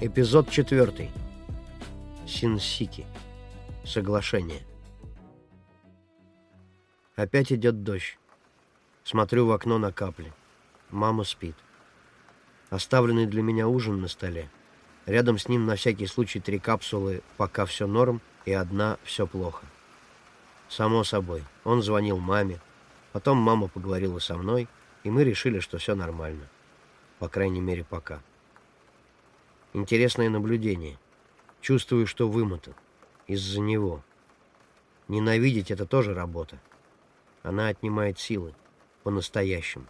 Эпизод четвертый. Синсики. Соглашение. Опять идет дождь. Смотрю в окно на капли. Мама спит. Оставленный для меня ужин на столе. Рядом с ним на всякий случай три капсулы «Пока все норм» и одна «Все плохо». Само собой, он звонил маме. Потом мама поговорила со мной, и мы решили, что все нормально. По крайней мере, пока. Интересное наблюдение. Чувствую, что вымотан. Из-за него. Ненавидеть — это тоже работа. Она отнимает силы. По-настоящему.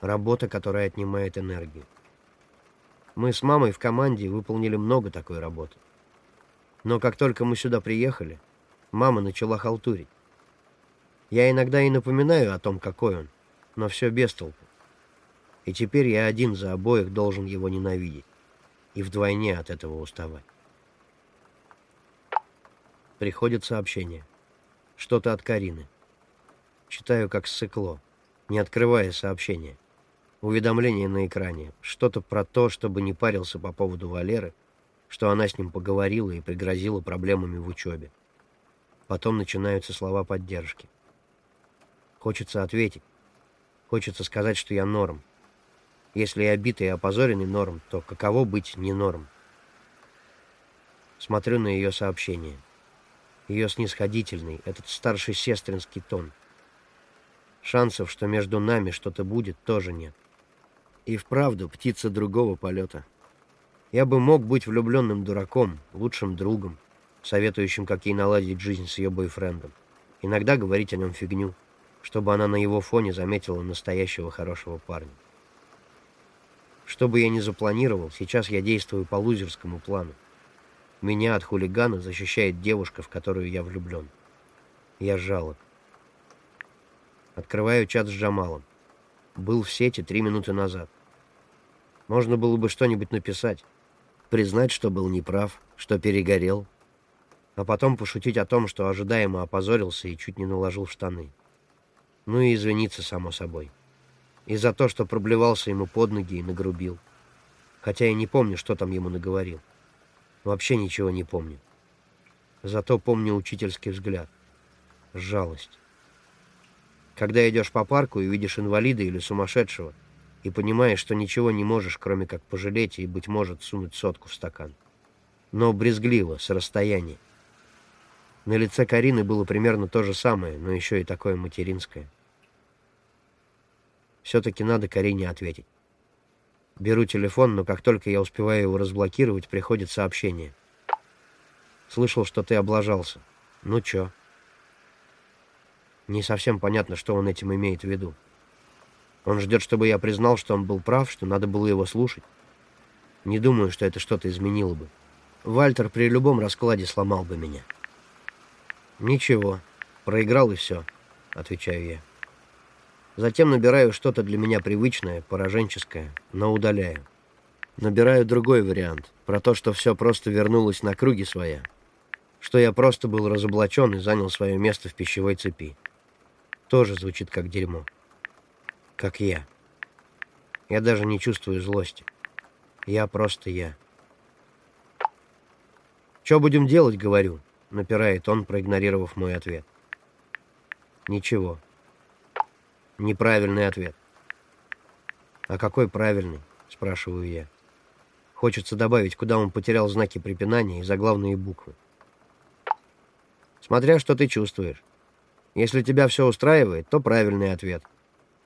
Работа, которая отнимает энергию. Мы с мамой в команде выполнили много такой работы. Но как только мы сюда приехали, мама начала халтурить. Я иногда и напоминаю о том, какой он, но все без толку. И теперь я один за обоих должен его ненавидеть. И вдвойне от этого уставать. Приходит сообщение. Что-то от Карины. Читаю как ссыкло, не открывая сообщение. Уведомление на экране. Что-то про то, чтобы не парился по поводу Валеры, что она с ним поговорила и пригрозила проблемами в учебе. Потом начинаются слова поддержки. Хочется ответить. Хочется сказать, что я норм. Если я битый и опозоренный норм, то каково быть не норм? Смотрю на ее сообщение. Ее снисходительный, этот старший сестринский тон. Шансов, что между нами что-то будет, тоже нет. И вправду птица другого полета. Я бы мог быть влюбленным дураком, лучшим другом, советующим, как ей наладить жизнь с ее бойфрендом. Иногда говорить о нем фигню, чтобы она на его фоне заметила настоящего хорошего парня. Что бы я ни запланировал, сейчас я действую по лузерскому плану. Меня от хулигана защищает девушка, в которую я влюблен. Я жалок. Открываю чат с Джамалом. Был в сети три минуты назад. Можно было бы что-нибудь написать. Признать, что был неправ, что перегорел. А потом пошутить о том, что ожидаемо опозорился и чуть не наложил штаны. Ну и извиниться, само собой. И за то, что проблевался ему под ноги и нагрубил. Хотя я не помню, что там ему наговорил. Вообще ничего не помню. Зато помню учительский взгляд. Жалость. Когда идешь по парку и видишь инвалида или сумасшедшего, и понимаешь, что ничего не можешь, кроме как пожалеть и, быть может, сунуть сотку в стакан. Но брезгливо, с расстояния. На лице Карины было примерно то же самое, но еще и такое материнское. Все-таки надо Карине ответить. Беру телефон, но как только я успеваю его разблокировать, приходит сообщение. Слышал, что ты облажался. Ну чё? Не совсем понятно, что он этим имеет в виду. Он ждет, чтобы я признал, что он был прав, что надо было его слушать. Не думаю, что это что-то изменило бы. Вальтер при любом раскладе сломал бы меня. Ничего, проиграл и все, отвечаю я. Затем набираю что-то для меня привычное, пораженческое, но удаляю. Набираю другой вариант, про то, что все просто вернулось на круги своя, что я просто был разоблачен и занял свое место в пищевой цепи. Тоже звучит как дерьмо. Как я. Я даже не чувствую злости. Я просто я. «Что будем делать?» — говорю, — напирает он, проигнорировав мой ответ. «Ничего». Неправильный ответ. «А какой правильный?» — спрашиваю я. Хочется добавить, куда он потерял знаки препинания и заглавные буквы. Смотря что ты чувствуешь. Если тебя все устраивает, то правильный ответ.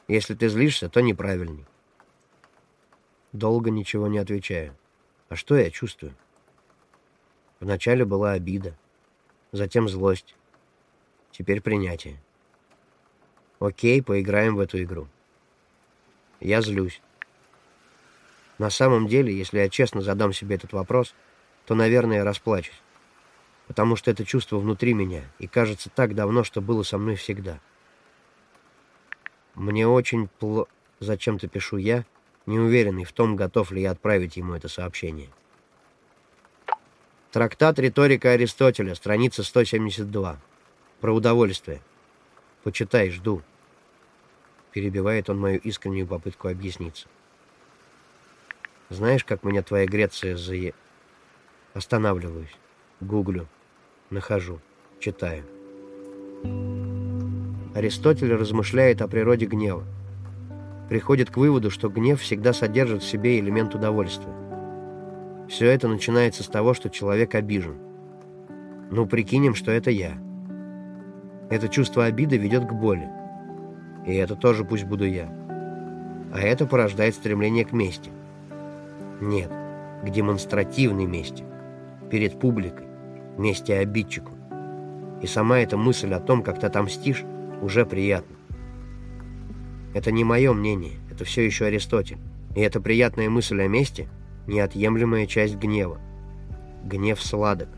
Если ты злишься, то неправильный. Долго ничего не отвечаю. А что я чувствую? Вначале была обида, затем злость, теперь принятие. Окей, поиграем в эту игру. Я злюсь. На самом деле, если я честно задам себе этот вопрос, то, наверное, расплачусь потому что это чувство внутри меня и кажется так давно, что было со мной всегда. Мне очень пло... Зачем-то пишу я, неуверенный в том, готов ли я отправить ему это сообщение. Трактат «Риторика Аристотеля», страница 172. Про удовольствие. Почитай, жду. Перебивает он мою искреннюю попытку объясниться. Знаешь, как меня твоя Греция зае... Останавливаюсь. Гуглю. Нахожу. Читаю. Аристотель размышляет о природе гнева. Приходит к выводу, что гнев всегда содержит в себе элемент удовольствия. Все это начинается с того, что человек обижен. Ну, прикинем, что это я. Это чувство обиды ведет к боли. И это тоже пусть буду я. А это порождает стремление к мести. Нет, к демонстративной мести. Перед публикой. Мести обидчику. И сама эта мысль о том, как ты отомстишь, уже приятна. Это не мое мнение, это все еще Аристотель. И эта приятная мысль о мести – неотъемлемая часть гнева. Гнев сладок.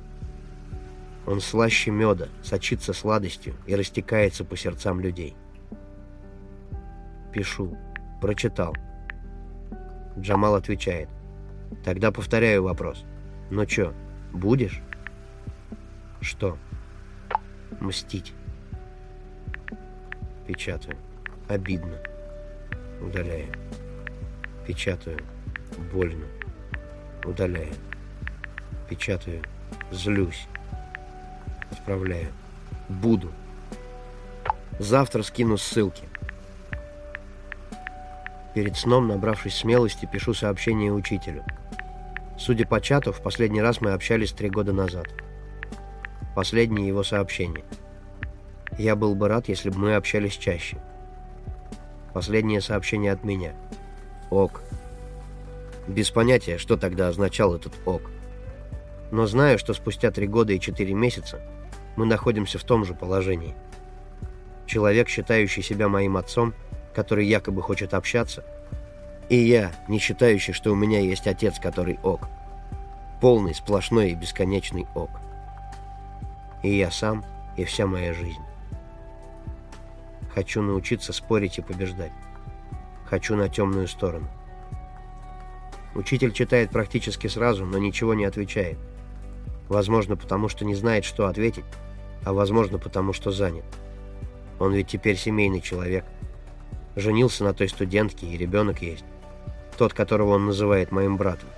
Он слаще меда, сочится сладостью и растекается по сердцам людей. Пишу. Прочитал. Джамал отвечает. Тогда повторяю вопрос. Ну чё, будешь? Что? Мстить. Печатаю. Обидно. Удаляю. Печатаю. Больно. Удаляю. Печатаю. Злюсь. Отправляю. Буду. Завтра скину ссылки. Перед сном, набравшись смелости, пишу сообщение учителю. Судя по чату, в последний раз мы общались три года назад. Последнее его сообщение. Я был бы рад, если бы мы общались чаще. Последнее сообщение от меня. Ок. Без понятия, что тогда означал этот ок. Но знаю, что спустя три года и четыре месяца мы находимся в том же положении. Человек, считающий себя моим отцом, который якобы хочет общаться, и я, не считающий, что у меня есть отец, который ок. Полный, сплошной и бесконечный ок. И я сам, и вся моя жизнь. Хочу научиться спорить и побеждать. Хочу на темную сторону. Учитель читает практически сразу, но ничего не отвечает. Возможно, потому что не знает, что ответить, а возможно, потому что занят. Он ведь теперь семейный человек. Женился на той студентке, и ребенок есть. Тот, которого он называет моим братом.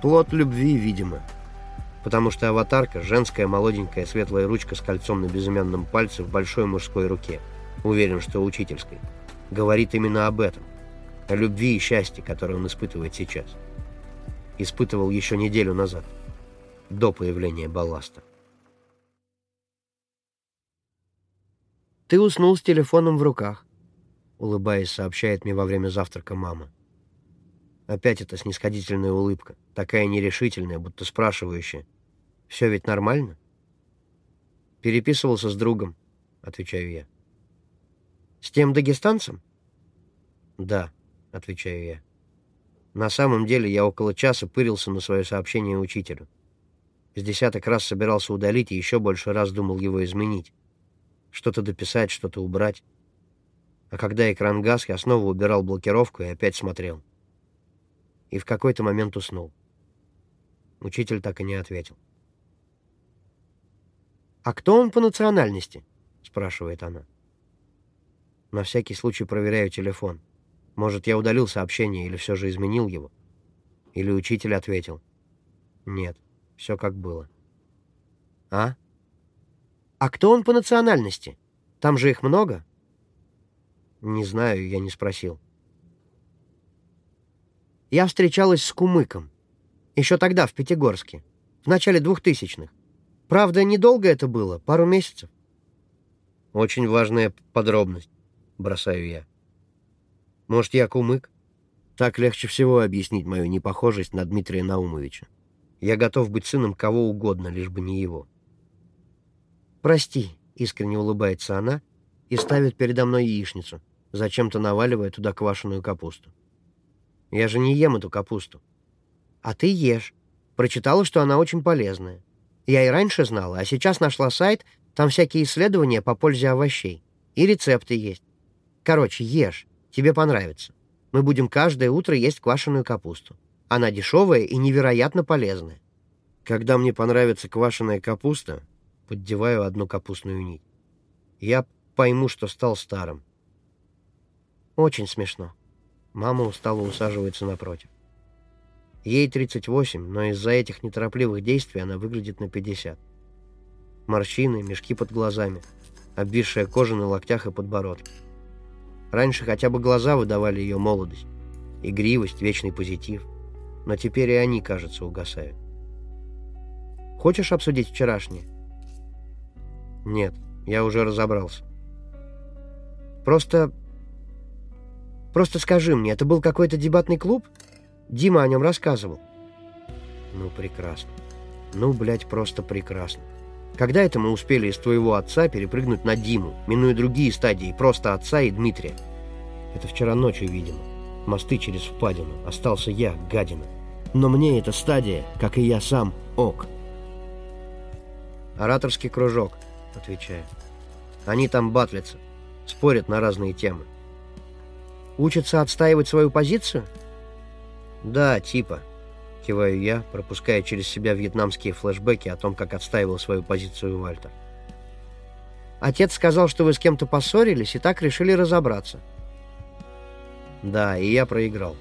Плод любви, видимо. Потому что аватарка – женская молоденькая светлая ручка с кольцом на безымянном пальце в большой мужской руке. Уверен, что учительской. Говорит именно об этом. О любви и счастье, которое он испытывает сейчас. Испытывал еще неделю назад. До появления балласта. «Ты уснул с телефоном в руках», — улыбаясь, сообщает мне во время завтрака мама. Опять эта снисходительная улыбка, такая нерешительная, будто спрашивающая. «Все ведь нормально?» «Переписывался с другом», — отвечаю я. «С тем дагестанцем?» «Да», — отвечаю я. На самом деле я около часа пырился на свое сообщение учителю. С десяток раз собирался удалить и еще больше раз думал его изменить. Что-то дописать, что-то убрать. А когда экран гас, я снова убирал блокировку и опять смотрел. И в какой-то момент уснул. Учитель так и не ответил. «А кто он по национальности?» — спрашивает она. На всякий случай проверяю телефон. Может, я удалил сообщение или все же изменил его? Или учитель ответил. Нет, все как было. «А?» «А кто он по национальности? Там же их много?» «Не знаю, я не спросил». Я встречалась с Кумыком. Еще тогда, в Пятигорске. В начале двухтысячных. Правда, недолго это было, пару месяцев. Очень важная подробность, бросаю я. Может, я Кумык? Так легче всего объяснить мою непохожесть на Дмитрия Наумовича. Я готов быть сыном кого угодно, лишь бы не его. «Прости», — искренне улыбается она и ставит передо мной яичницу, зачем-то наваливая туда квашеную капусту. «Я же не ем эту капусту». «А ты ешь. Прочитала, что она очень полезная. Я и раньше знала, а сейчас нашла сайт, там всякие исследования по пользе овощей. И рецепты есть. Короче, ешь, тебе понравится. Мы будем каждое утро есть квашеную капусту. Она дешевая и невероятно полезная. Когда мне понравится квашеная капуста, поддеваю одну капустную нить. Я пойму, что стал старым. Очень смешно. Мама устало усаживается напротив. Ей 38, но из-за этих неторопливых действий она выглядит на 50. Морщины, мешки под глазами, обвисшая кожа на локтях и подбородке. Раньше хотя бы глаза выдавали ее молодость, игривость, вечный позитив. Но теперь и они, кажется, угасают. Хочешь обсудить вчерашнее? Нет, я уже разобрался. Просто... Просто скажи мне, это был какой-то дебатный клуб? Дима о нем рассказывал. Ну, прекрасно. Ну, блядь, просто прекрасно. Когда это мы успели из твоего отца перепрыгнуть на Диму, минуя другие стадии, просто отца и Дмитрия? Это вчера ночью, видимо. Мосты через впадину. Остался я, гадина. Но мне эта стадия, как и я сам, ок. Ораторский кружок, отвечаю. Они там батлятся, спорят на разные темы. Учатся отстаивать свою позицию? Да, типа. Киваю я, пропуская через себя вьетнамские флешбеки о том, как отстаивал свою позицию Вальтер. Отец сказал, что вы с кем-то поссорились и так решили разобраться. Да, и я проиграл.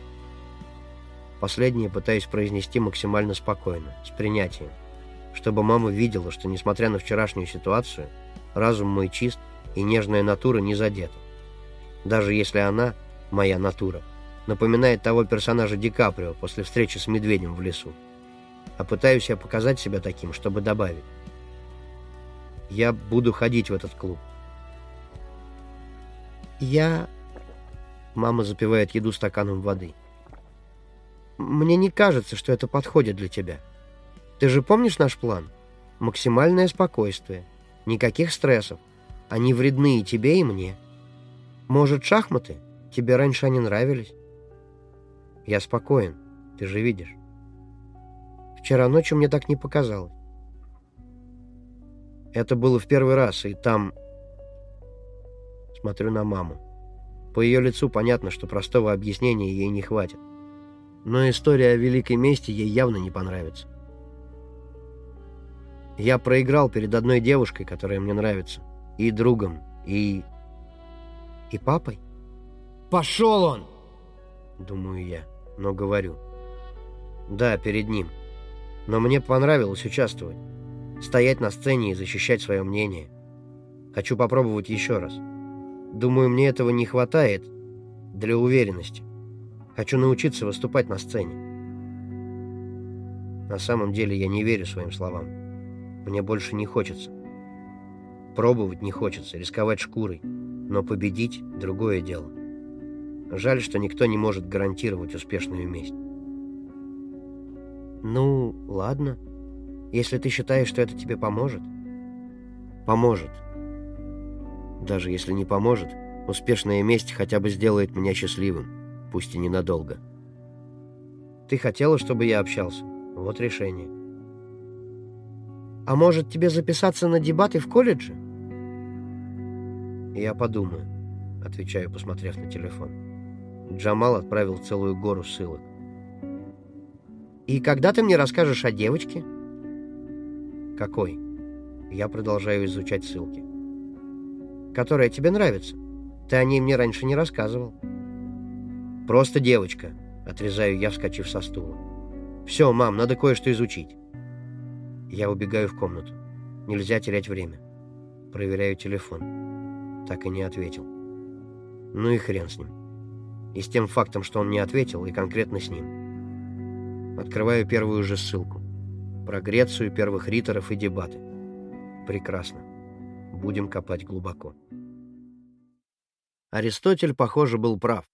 Последнее пытаюсь произнести максимально спокойно, с принятием, чтобы мама видела, что, несмотря на вчерашнюю ситуацию, разум мой чист и нежная натура не задета. Даже если она, моя натура, напоминает того персонажа Ди Каприо после встречи с медведем в лесу. А пытаюсь я показать себя таким, чтобы добавить. Я буду ходить в этот клуб. Я... Мама запивает еду стаканом воды. Мне не кажется, что это подходит для тебя. Ты же помнишь наш план? Максимальное спокойствие. Никаких стрессов. Они вредны и тебе, и мне. Может, шахматы? Тебе раньше они нравились? Я спокоен, ты же видишь. Вчера ночью мне так не показалось. Это было в первый раз, и там... Смотрю на маму. По ее лицу понятно, что простого объяснения ей не хватит. Но история о великой мести ей явно не понравится. Я проиграл перед одной девушкой, которая мне нравится. И другом, и... И папой. «Пошел он!» Думаю я но говорю. Да, перед ним. Но мне понравилось участвовать. Стоять на сцене и защищать свое мнение. Хочу попробовать еще раз. Думаю, мне этого не хватает для уверенности. Хочу научиться выступать на сцене. На самом деле я не верю своим словам. Мне больше не хочется. Пробовать не хочется, рисковать шкурой. Но победить — другое дело. Жаль, что никто не может гарантировать успешную месть. Ну, ладно. Если ты считаешь, что это тебе поможет. Поможет. Даже если не поможет, успешная месть хотя бы сделает меня счастливым, пусть и ненадолго. Ты хотела, чтобы я общался? Вот решение. А может, тебе записаться на дебаты в колледже? Я подумаю, отвечаю, посмотрев на телефон. Джамал отправил целую гору ссылок. «И когда ты мне расскажешь о девочке?» «Какой?» Я продолжаю изучать ссылки. «Которая тебе нравится. Ты о ней мне раньше не рассказывал». «Просто девочка», — отрезаю я, вскочив со стула. «Все, мам, надо кое-что изучить». Я убегаю в комнату. Нельзя терять время. Проверяю телефон. Так и не ответил. Ну и хрен с ним и с тем фактом, что он не ответил, и конкретно с ним. Открываю первую же ссылку. Про Грецию, первых риторов и дебаты. Прекрасно. Будем копать глубоко. Аристотель, похоже, был прав.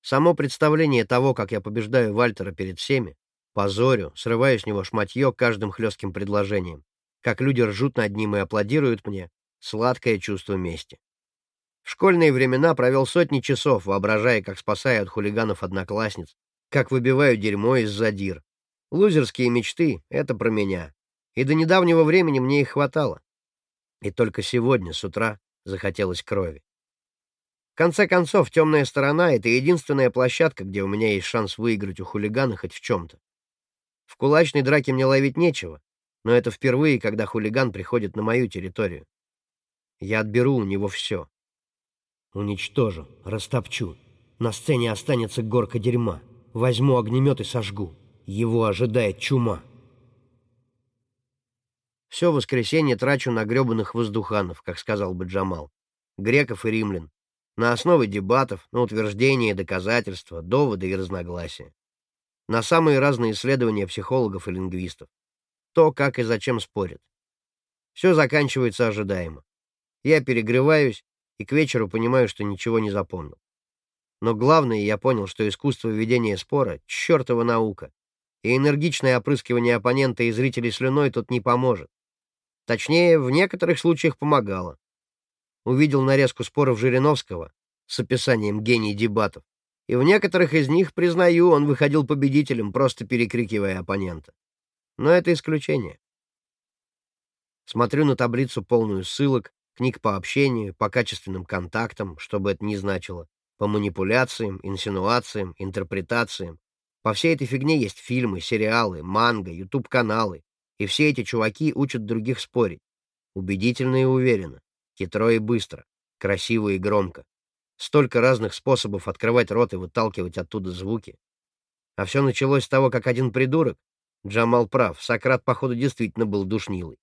Само представление того, как я побеждаю Вальтера перед всеми, позорю, срываю с него шматье каждым хлестким предложением, как люди ржут над ним и аплодируют мне, сладкое чувство мести. В школьные времена провел сотни часов, воображая, как спасаю от хулиганов одноклассниц, как выбиваю дерьмо из задир. Лузерские мечты — это про меня. И до недавнего времени мне их хватало. И только сегодня, с утра, захотелось крови. В конце концов, темная сторона — это единственная площадка, где у меня есть шанс выиграть у хулигана хоть в чем-то. В кулачной драке мне ловить нечего, но это впервые, когда хулиган приходит на мою территорию. Я отберу у него все. Уничтожу, растопчу. На сцене останется горка дерьма. Возьму огнемет и сожгу. Его ожидает чума. Все воскресенье трачу на гребаных воздуханов, как сказал бы Джамал. Греков и римлян. На основе дебатов, на утверждения и доказательства, доводы и разногласия. На самые разные исследования психологов и лингвистов. То, как и зачем спорят. Все заканчивается ожидаемо. Я перегреваюсь и к вечеру понимаю, что ничего не запомнил. Но главное, я понял, что искусство ведения спора — чертова наука, и энергичное опрыскивание оппонента и зрителей слюной тут не поможет. Точнее, в некоторых случаях помогало. Увидел нарезку споров Жириновского с описанием гений дебатов, и в некоторых из них, признаю, он выходил победителем, просто перекрикивая оппонента. Но это исключение. Смотрю на таблицу, полную ссылок, книг по общению, по качественным контактам, что бы это ни значило, по манипуляциям, инсинуациям, интерпретациям. По всей этой фигне есть фильмы, сериалы, манго, ютуб-каналы, и все эти чуваки учат других спорить. Убедительно и уверенно, хитро и быстро, красиво и громко. Столько разных способов открывать рот и выталкивать оттуда звуки. А все началось с того, как один придурок, Джамал прав, Сократ, походу, действительно был душнилой,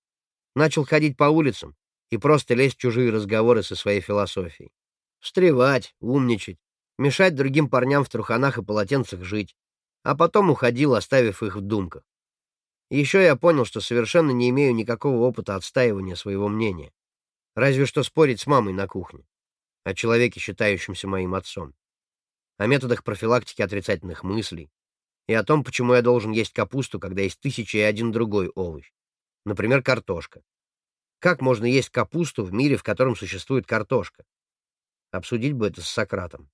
начал ходить по улицам и просто лезть в чужие разговоры со своей философией. Встревать, умничать, мешать другим парням в труханах и полотенцах жить, а потом уходил, оставив их в думках. Еще я понял, что совершенно не имею никакого опыта отстаивания своего мнения. Разве что спорить с мамой на кухне. О человеке, считающемся моим отцом. О методах профилактики отрицательных мыслей. И о том, почему я должен есть капусту, когда есть тысяча и один другой овощ. Например, картошка. Как можно есть капусту в мире, в котором существует картошка? Обсудить бы это с Сократом.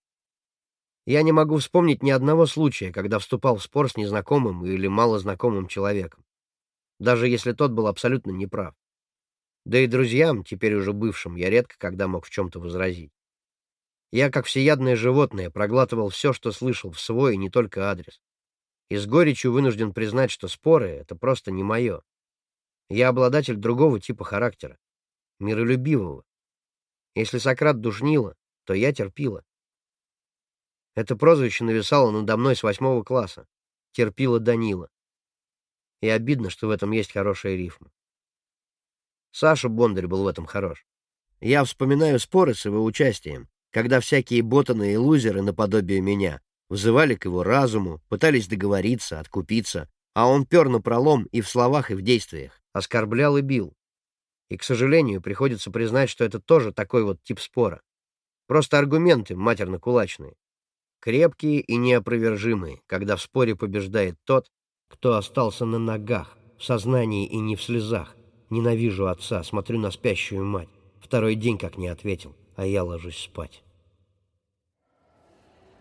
Я не могу вспомнить ни одного случая, когда вступал в спор с незнакомым или малознакомым человеком, даже если тот был абсолютно неправ. Да и друзьям, теперь уже бывшим, я редко когда мог в чем-то возразить. Я, как всеядное животное, проглатывал все, что слышал, в свой и не только адрес. И с горечью вынужден признать, что споры — это просто не мое. Я обладатель другого типа характера, миролюбивого. Если Сократ душнило, то я терпила. Это прозвище нависало надо мной с восьмого класса. Терпила Данила. И обидно, что в этом есть хорошая рифма. Саша Бондарь был в этом хорош. Я вспоминаю споры с его участием, когда всякие ботаны и лузеры наподобие меня взывали к его разуму, пытались договориться, откупиться, а он пер на пролом и в словах, и в действиях, оскорблял и бил. И, к сожалению, приходится признать, что это тоже такой вот тип спора. Просто аргументы матерно-кулачные крепкие и неопровержимые, когда в споре побеждает тот, кто остался на ногах, в сознании и не в слезах. Ненавижу отца, смотрю на спящую мать. Второй день как не ответил, а я ложусь спать.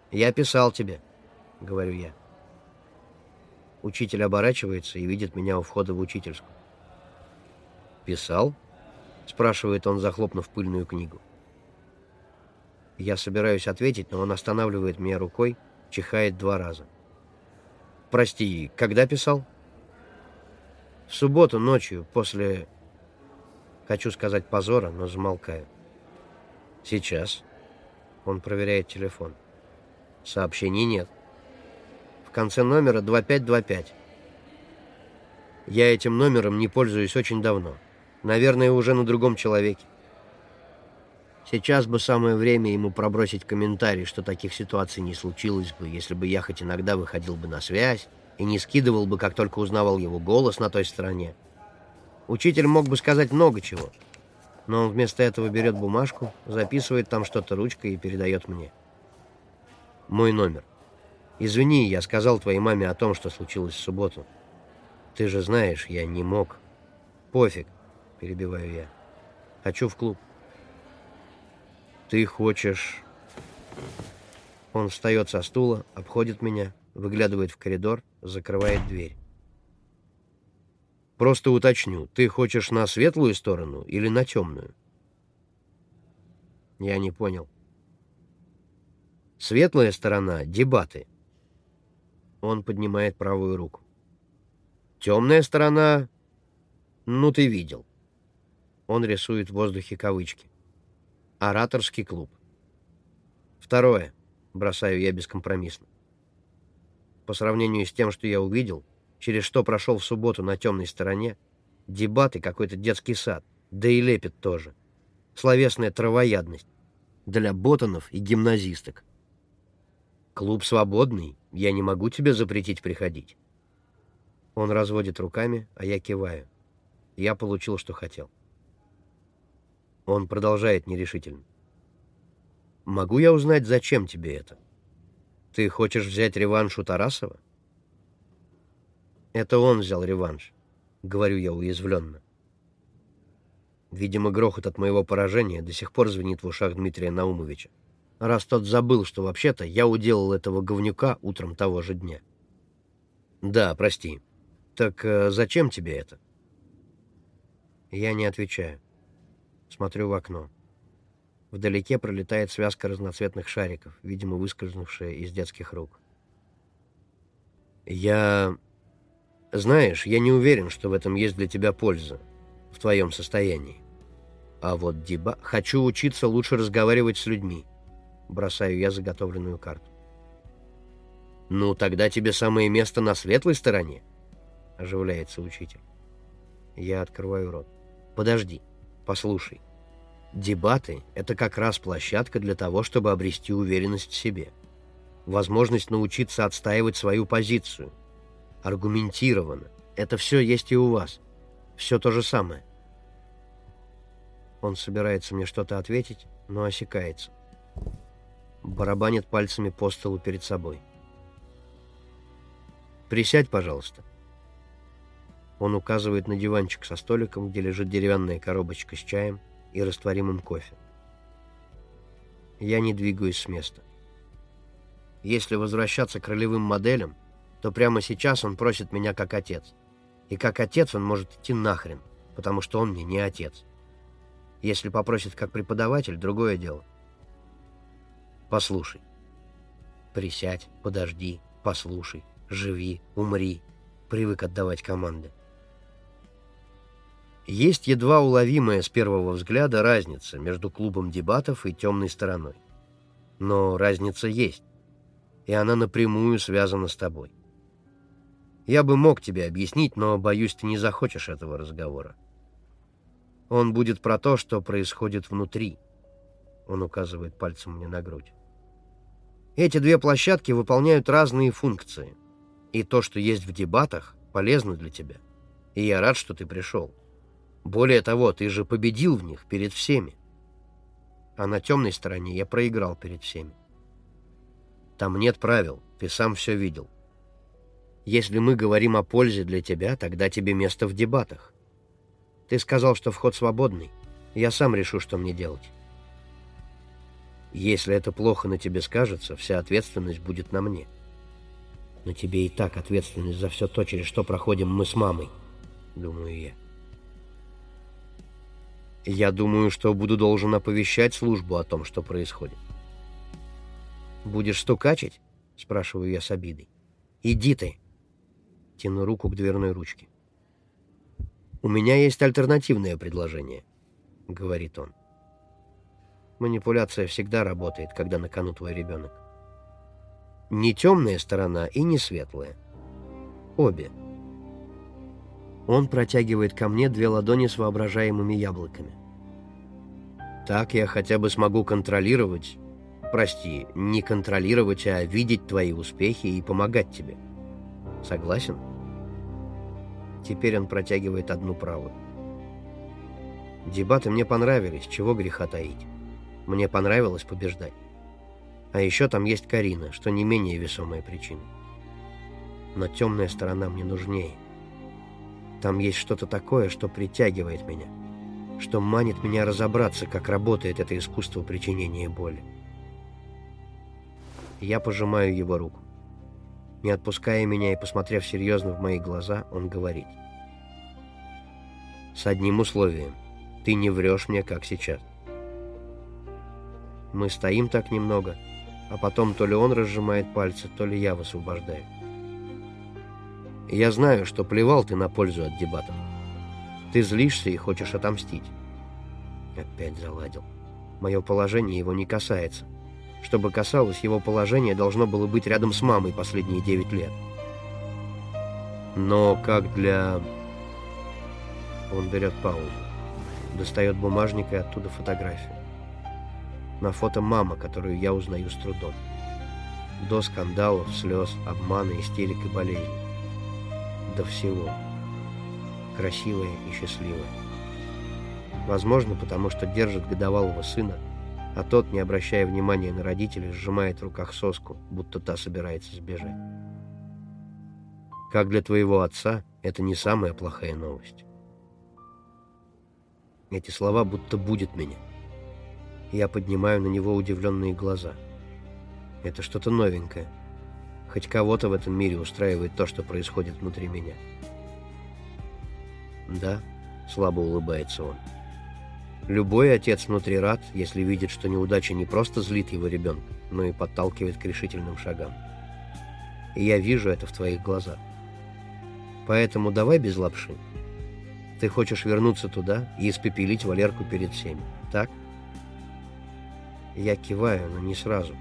«Я писал тебе», — говорю я. Учитель оборачивается и видит меня у входа в учительскую. «Писал?» — спрашивает он, захлопнув пыльную книгу. Я собираюсь ответить, но он останавливает меня рукой, чихает два раза. «Прости, когда писал?» «В субботу ночью, после...» Хочу сказать позора, но замолкаю. «Сейчас». Он проверяет телефон. Сообщений нет. В конце номера 2525. Я этим номером не пользуюсь очень давно. Наверное, уже на другом человеке. Сейчас бы самое время ему пробросить комментарий, что таких ситуаций не случилось бы, если бы я хоть иногда выходил бы на связь и не скидывал бы, как только узнавал его голос на той стороне. Учитель мог бы сказать много чего, но он вместо этого берет бумажку, записывает там что-то ручкой и передает мне. Мой номер. Извини, я сказал твоей маме о том, что случилось в субботу. Ты же знаешь, я не мог. Пофиг, перебиваю я. Хочу в клуб. «Ты хочешь...» Он встает со стула, обходит меня, выглядывает в коридор, закрывает дверь. «Просто уточню, ты хочешь на светлую сторону или на темную?» Я не понял. Светлая сторона — дебаты. Он поднимает правую руку. Темная сторона... Ну, ты видел. Он рисует в воздухе кавычки. Ораторский клуб. Второе. Бросаю я бескомпромиссно. По сравнению с тем, что я увидел, через что прошел в субботу на темной стороне, дебаты какой-то детский сад, да и лепет тоже. Словесная травоядность для ботанов и гимназисток. Клуб свободный, я не могу тебе запретить приходить. Он разводит руками, а я киваю. Я получил, что хотел. Он продолжает нерешительно. «Могу я узнать, зачем тебе это? Ты хочешь взять реванш у Тарасова?» «Это он взял реванш», — говорю я уязвленно. Видимо, грохот от моего поражения до сих пор звенит в ушах Дмитрия Наумовича, раз тот забыл, что вообще-то я уделал этого говнюка утром того же дня. «Да, прости. Так э, зачем тебе это?» Я не отвечаю. Смотрю в окно. Вдалеке пролетает связка разноцветных шариков, видимо, выскользнувшая из детских рук. «Я... Знаешь, я не уверен, что в этом есть для тебя польза, в твоем состоянии. А вот деба... Хочу учиться лучше разговаривать с людьми. Бросаю я заготовленную карту. «Ну, тогда тебе самое место на светлой стороне», — оживляется учитель. Я открываю рот. «Подожди, послушай. Дебаты — это как раз площадка для того, чтобы обрести уверенность в себе. Возможность научиться отстаивать свою позицию. Аргументированно. Это все есть и у вас. Все то же самое. Он собирается мне что-то ответить, но осекается. Барабанит пальцами по столу перед собой. «Присядь, пожалуйста». Он указывает на диванчик со столиком, где лежит деревянная коробочка с чаем и растворимым кофе. Я не двигаюсь с места. Если возвращаться к ролевым моделям, то прямо сейчас он просит меня как отец. И как отец он может идти нахрен, потому что он мне не отец. Если попросит как преподаватель, другое дело. Послушай. Присядь, подожди, послушай, живи, умри. Привык отдавать команды. Есть едва уловимая с первого взгляда разница между клубом дебатов и темной стороной. Но разница есть, и она напрямую связана с тобой. Я бы мог тебе объяснить, но, боюсь, ты не захочешь этого разговора. Он будет про то, что происходит внутри. Он указывает пальцем мне на грудь. Эти две площадки выполняют разные функции. И то, что есть в дебатах, полезно для тебя. И я рад, что ты пришел. Более того, ты же победил в них перед всеми. А на темной стороне я проиграл перед всеми. Там нет правил, ты сам все видел. Если мы говорим о пользе для тебя, тогда тебе место в дебатах. Ты сказал, что вход свободный. Я сам решу, что мне делать. Если это плохо на тебе скажется, вся ответственность будет на мне. Но тебе и так ответственность за все то, через что проходим мы с мамой, думаю я. Я думаю, что буду должен оповещать службу о том, что происходит. «Будешь стукачить?» — спрашиваю я с обидой. «Иди ты!» Тяну руку к дверной ручке. «У меня есть альтернативное предложение», — говорит он. Манипуляция всегда работает, когда на кону твой ребенок. Не темная сторона и не светлая. Обе. Он протягивает ко мне две ладони с воображаемыми яблоками. Так я хотя бы смогу контролировать, прости, не контролировать, а видеть твои успехи и помогать тебе. Согласен? Теперь он протягивает одну правую. Дебаты мне понравились, чего греха таить. Мне понравилось побеждать. А еще там есть Карина, что не менее весомая причина. Но темная сторона мне нужнее. Там есть что-то такое, что притягивает меня, что манит меня разобраться, как работает это искусство причинения боли. Я пожимаю его руку. Не отпуская меня и посмотрев серьезно в мои глаза, он говорит. «С одним условием. Ты не врешь мне, как сейчас». Мы стоим так немного, а потом то ли он разжимает пальцы, то ли я высвобождаю. Я знаю, что плевал ты на пользу от дебатов. Ты злишься и хочешь отомстить. Опять заладил. Мое положение его не касается. Чтобы касалось его положения, должно было быть рядом с мамой последние девять лет. Но как для... Он берет паузу. Достает бумажник и оттуда фотографию. На фото мама, которую я узнаю с трудом. До скандалов, слез, обмана, истерик и болезней. До всего. Красивая и счастливая. Возможно, потому что держит годовалого сына, а тот, не обращая внимания на родителей, сжимает в руках соску, будто та собирается сбежать. Как для твоего отца, это не самая плохая новость. Эти слова будто будет меня. Я поднимаю на него удивленные глаза. Это что-то новенькое. Хоть кого-то в этом мире устраивает то, что происходит внутри меня. Да, слабо улыбается он. Любой отец внутри рад, если видит, что неудача не просто злит его ребенка, но и подталкивает к решительным шагам. И я вижу это в твоих глазах. Поэтому давай без лапши. Ты хочешь вернуться туда и испепелить Валерку перед всеми, так? Я киваю, но не сразу.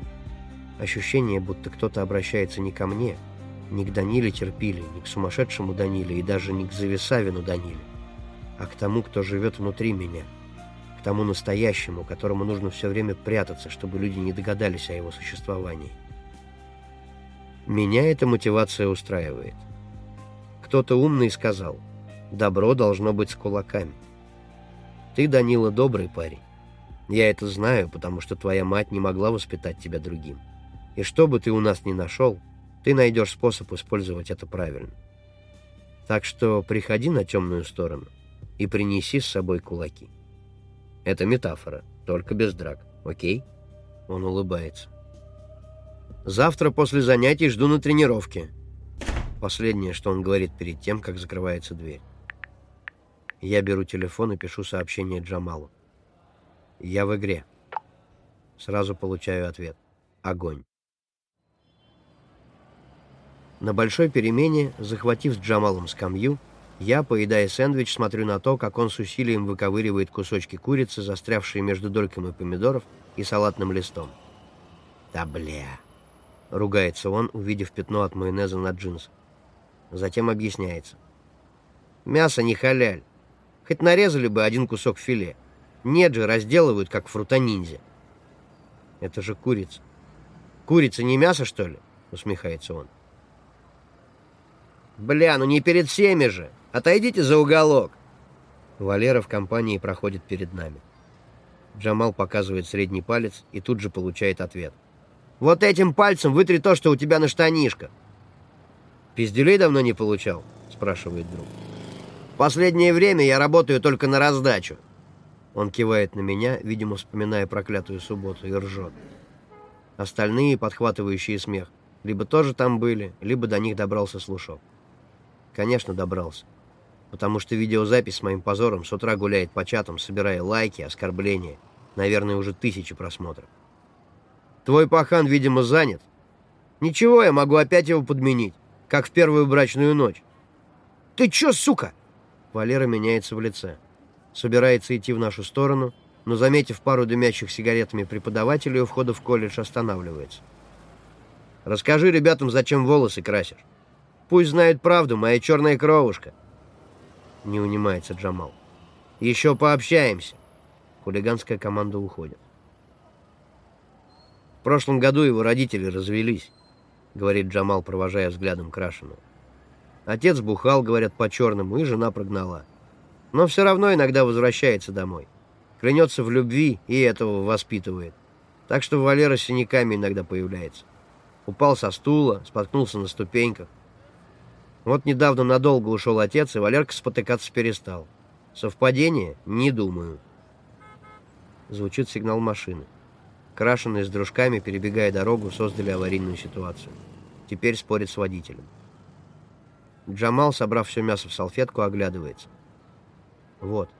Ощущение, будто кто-то обращается не ко мне, не к Даниле Терпили, не к сумасшедшему Даниле и даже не к Зависавину Даниле, а к тому, кто живет внутри меня, к тому настоящему, которому нужно все время прятаться, чтобы люди не догадались о его существовании. Меня эта мотивация устраивает. Кто-то умный сказал, добро должно быть с кулаками. Ты, Данила, добрый парень. Я это знаю, потому что твоя мать не могла воспитать тебя другим. И что бы ты у нас ни нашел, ты найдешь способ использовать это правильно. Так что приходи на темную сторону и принеси с собой кулаки. Это метафора, только без драк, окей? Он улыбается. Завтра после занятий жду на тренировке. Последнее, что он говорит перед тем, как закрывается дверь. Я беру телефон и пишу сообщение Джамалу. Я в игре. Сразу получаю ответ. Огонь. На большой перемене, захватив с Джамалом скамью, я, поедая сэндвич, смотрю на то, как он с усилием выковыривает кусочки курицы, застрявшие между дольками помидоров и салатным листом. «Да бля!» — ругается он, увидев пятно от майонеза на джинсах. Затем объясняется. Мясо не халяль. Хоть нарезали бы один кусок филе. Нет же, разделывают, как фрутониндзя. Это же курица. Курица не мясо, что ли? Усмехается он. Бля, ну не перед всеми же. Отойдите за уголок. Валера в компании проходит перед нами. Джамал показывает средний палец и тут же получает ответ. Вот этим пальцем вытри то, что у тебя на штанишках. «Пизделей давно не получал?» — спрашивает друг. «Последнее время я работаю только на раздачу». Он кивает на меня, видимо, вспоминая проклятую субботу, и ржет. Остальные, подхватывающие смех, либо тоже там были, либо до них добрался слушок. Конечно, добрался. Потому что видеозапись с моим позором с утра гуляет по чатам, собирая лайки, оскорбления. Наверное, уже тысячи просмотров. Твой пахан, видимо, занят. Ничего, я могу опять его подменить как в первую брачную ночь. «Ты чё, сука?» Валера меняется в лице. Собирается идти в нашу сторону, но, заметив пару дымящих сигаретами преподавателей у входа в колледж, останавливается. «Расскажи ребятам, зачем волосы красишь. Пусть знают правду, моя черная кровушка». Не унимается Джамал. «Еще пообщаемся». Хулиганская команда уходит. В прошлом году его родители развелись. — говорит Джамал, провожая взглядом Крашену. Отец бухал, говорят, по-черному, и жена прогнала. Но все равно иногда возвращается домой. Клянется в любви и этого воспитывает. Так что Валера с синяками иногда появляется. Упал со стула, споткнулся на ступеньках. Вот недавно надолго ушел отец, и Валерка спотыкаться перестал. Совпадение? Не думаю. Звучит сигнал машины. Крашеные с дружками, перебегая дорогу, создали аварийную ситуацию. Теперь спорит с водителем. Джамал, собрав все мясо в салфетку, оглядывается. Вот.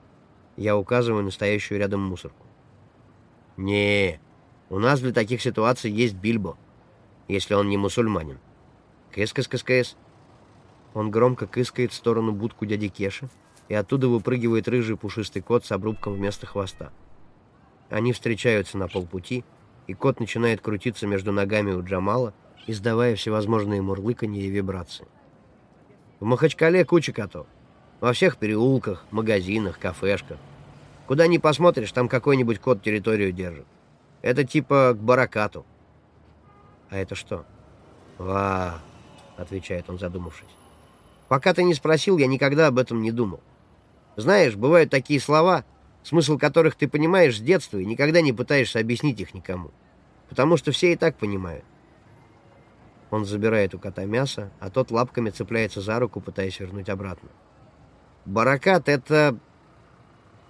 Я указываю настоящую рядом мусорку. не у нас для таких ситуаций есть Бильбо, если он не мусульманин. Кыс-кыс-кыс-кыс. Он громко кыскает в сторону будку дяди Кеши, и оттуда выпрыгивает рыжий пушистый кот с обрубком вместо хвоста. Они встречаются на полпути, и кот начинает крутиться между ногами у Джамала, издавая всевозможные мурлыканья и вибрации. В Махачкале куча котов. Во всех переулках, магазинах, кафешках. Куда ни посмотришь, там какой-нибудь кот территорию держит. Это типа к баракату. А это что? Ва, отвечает он, задумавшись. Пока ты не спросил, я никогда об этом не думал. Знаешь, бывают такие слова, смысл которых ты понимаешь с детства и никогда не пытаешься объяснить их никому. Потому что все и так понимают. Он забирает у кота мясо, а тот лапками цепляется за руку, пытаясь вернуть обратно. Баракат — это...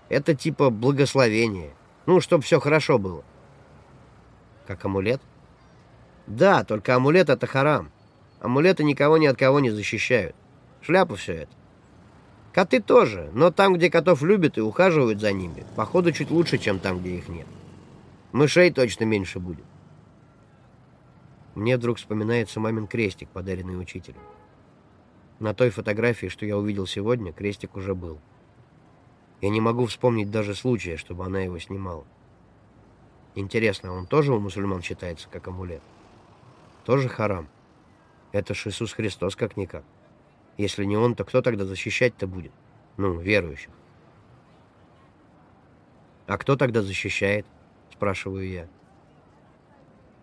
Это типа благословение. Ну, чтобы все хорошо было. Как амулет? Да, только амулет — это харам. Амулеты никого ни от кого не защищают. Шляпа все это. Коты тоже, но там, где котов любят и ухаживают за ними, походу чуть лучше, чем там, где их нет. Мышей точно меньше будет. Мне вдруг вспоминается мамин крестик, подаренный учителем. На той фотографии, что я увидел сегодня, крестик уже был. Я не могу вспомнить даже случая, чтобы она его снимала. Интересно, он тоже у мусульман считается как амулет? Тоже харам? Это ж Иисус Христос как-никак. Если не он, то кто тогда защищать-то будет? Ну, верующих. «А кто тогда защищает?» — спрашиваю я.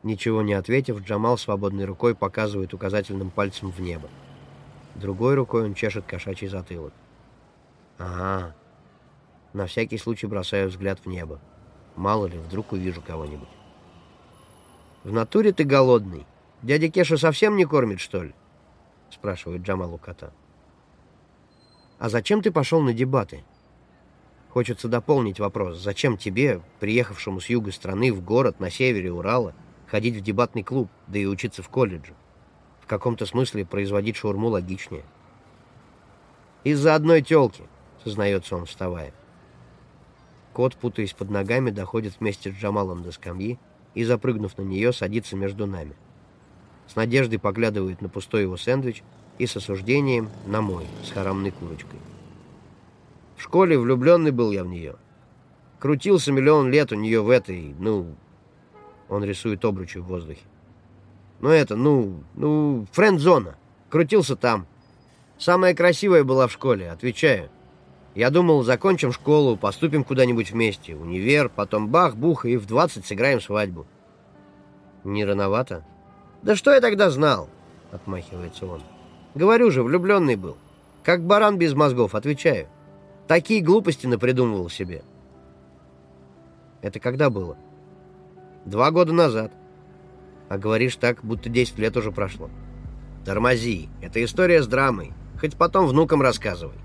Ничего не ответив, Джамал свободной рукой показывает указательным пальцем в небо. Другой рукой он чешет кошачий затылок. Ага. На всякий случай бросаю взгляд в небо. Мало ли, вдруг увижу кого-нибудь. В натуре ты голодный. Дядя Кеша совсем не кормит, что ли? Спрашивает Джамал у кота. А зачем ты пошел на дебаты? Хочется дополнить вопрос. Зачем тебе, приехавшему с юга страны в город на севере Урала, ходить в дебатный клуб, да и учиться в колледже? В каком-то смысле производить шаурму логичнее. Из-за одной телки, сознается он, вставая. Кот, путаясь под ногами, доходит вместе с Джамалом до скамьи и, запрыгнув на нее, садится между нами. С надеждой поглядывает на пустой его сэндвич и с осуждением на мой, с харамной курочкой. В школе влюбленный был я в нее. Крутился миллион лет у нее в этой, ну... Он рисует обручи в воздухе. Ну это, ну, ну, френд-зона. Крутился там. Самая красивая была в школе, отвечаю. Я думал, закончим школу, поступим куда-нибудь вместе. Универ, потом бах-бух, и в 20 сыграем свадьбу. Не рановато? Да что я тогда знал? Отмахивается он. Говорю же, влюбленный был. Как баран без мозгов, отвечаю. Такие глупости напридумывал себе. Это когда было? Два года назад. А говоришь так, будто 10 лет уже прошло. Тормози. Это история с драмой. Хоть потом внукам рассказывай.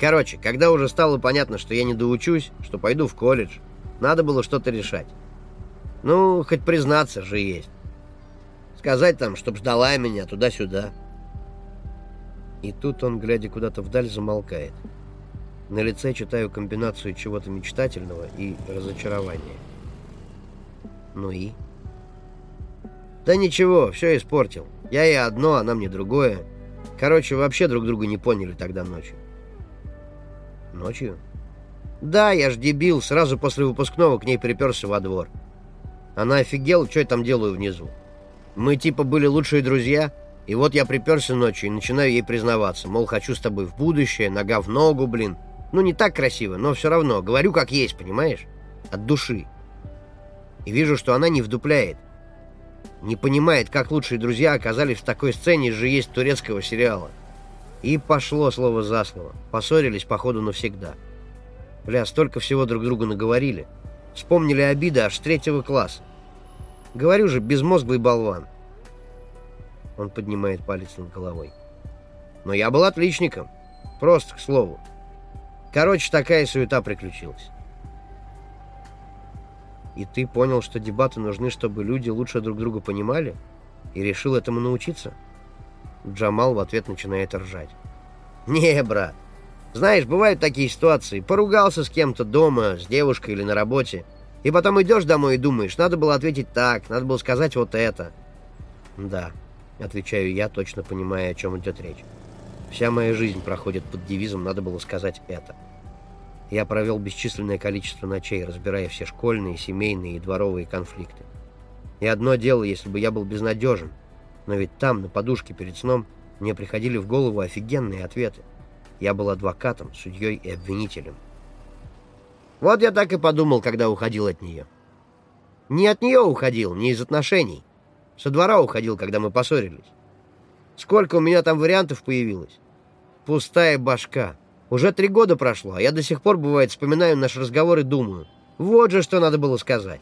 Короче, когда уже стало понятно, что я не доучусь, что пойду в колледж, надо было что-то решать. Ну, хоть признаться же есть. Сказать там, чтоб ждала меня туда-сюда. И тут он, глядя куда-то вдаль, замолкает. На лице читаю комбинацию чего-то мечтательного и разочарования. Ну и? Да ничего, все испортил. Я ей одно, она мне другое. Короче, вообще друг друга не поняли тогда ночью. Ночью? Да, я ж дебил, сразу после выпускного к ней приперся во двор. Она офигела, что я там делаю внизу. Мы типа были лучшие друзья, и вот я приперся ночью и начинаю ей признаваться, мол, хочу с тобой в будущее, нога в ногу, блин. Ну, не так красиво, но все равно, говорю как есть, понимаешь? От души. И вижу, что она не вдупляет. Не понимает, как лучшие друзья оказались в такой сцене же есть турецкого сериала. И пошло слово за слово. Поссорились, походу, навсегда. Бля, столько всего друг другу наговорили. Вспомнили обиды аж третьего класса. Говорю же, безмозглый болван. Он поднимает палец над головой. Но я был отличником. Просто к слову. Короче, такая суета приключилась. И ты понял, что дебаты нужны, чтобы люди лучше друг друга понимали? И решил этому научиться? — Джамал в ответ начинает ржать. «Не, брат. Знаешь, бывают такие ситуации. Поругался с кем-то дома, с девушкой или на работе. И потом идешь домой и думаешь, надо было ответить так, надо было сказать вот это». «Да», — отвечаю я, точно понимая, о чем идет речь. «Вся моя жизнь проходит под девизом «надо было сказать это». Я провел бесчисленное количество ночей, разбирая все школьные, семейные и дворовые конфликты. И одно дело, если бы я был безнадежен, но ведь там, на подушке перед сном, Мне приходили в голову офигенные ответы. Я был адвокатом, судьей и обвинителем. Вот я так и подумал, когда уходил от нее. Не от нее уходил, не из отношений. Со двора уходил, когда мы поссорились. Сколько у меня там вариантов появилось. Пустая башка. Уже три года прошло, а я до сих пор, бывает, вспоминаю наш разговор и думаю, вот же что надо было сказать.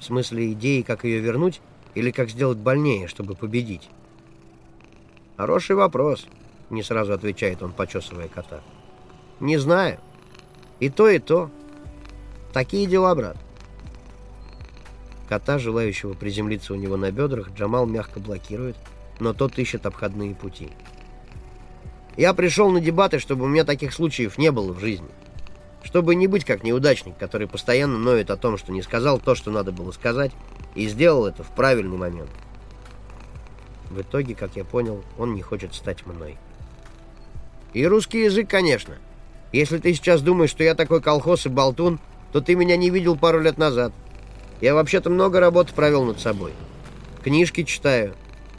В смысле идеи, как ее вернуть, или как сделать больнее, чтобы победить? Хороший вопрос, не сразу отвечает он, почесывая кота. Не знаю. И то, и то. Такие дела, брат. Кота, желающего приземлиться у него на бедрах, Джамал мягко блокирует, но тот ищет обходные пути. Я пришел на дебаты, чтобы у меня таких случаев не было в жизни. Чтобы не быть как неудачник, который постоянно ноет о том, что не сказал то, что надо было сказать, и сделал это в правильный момент. В итоге, как я понял, он не хочет стать мной. И русский язык, конечно. Если ты сейчас думаешь, что я такой колхоз и болтун, то ты меня не видел пару лет назад. Я вообще-то много работы провел над собой. Книжки читаю.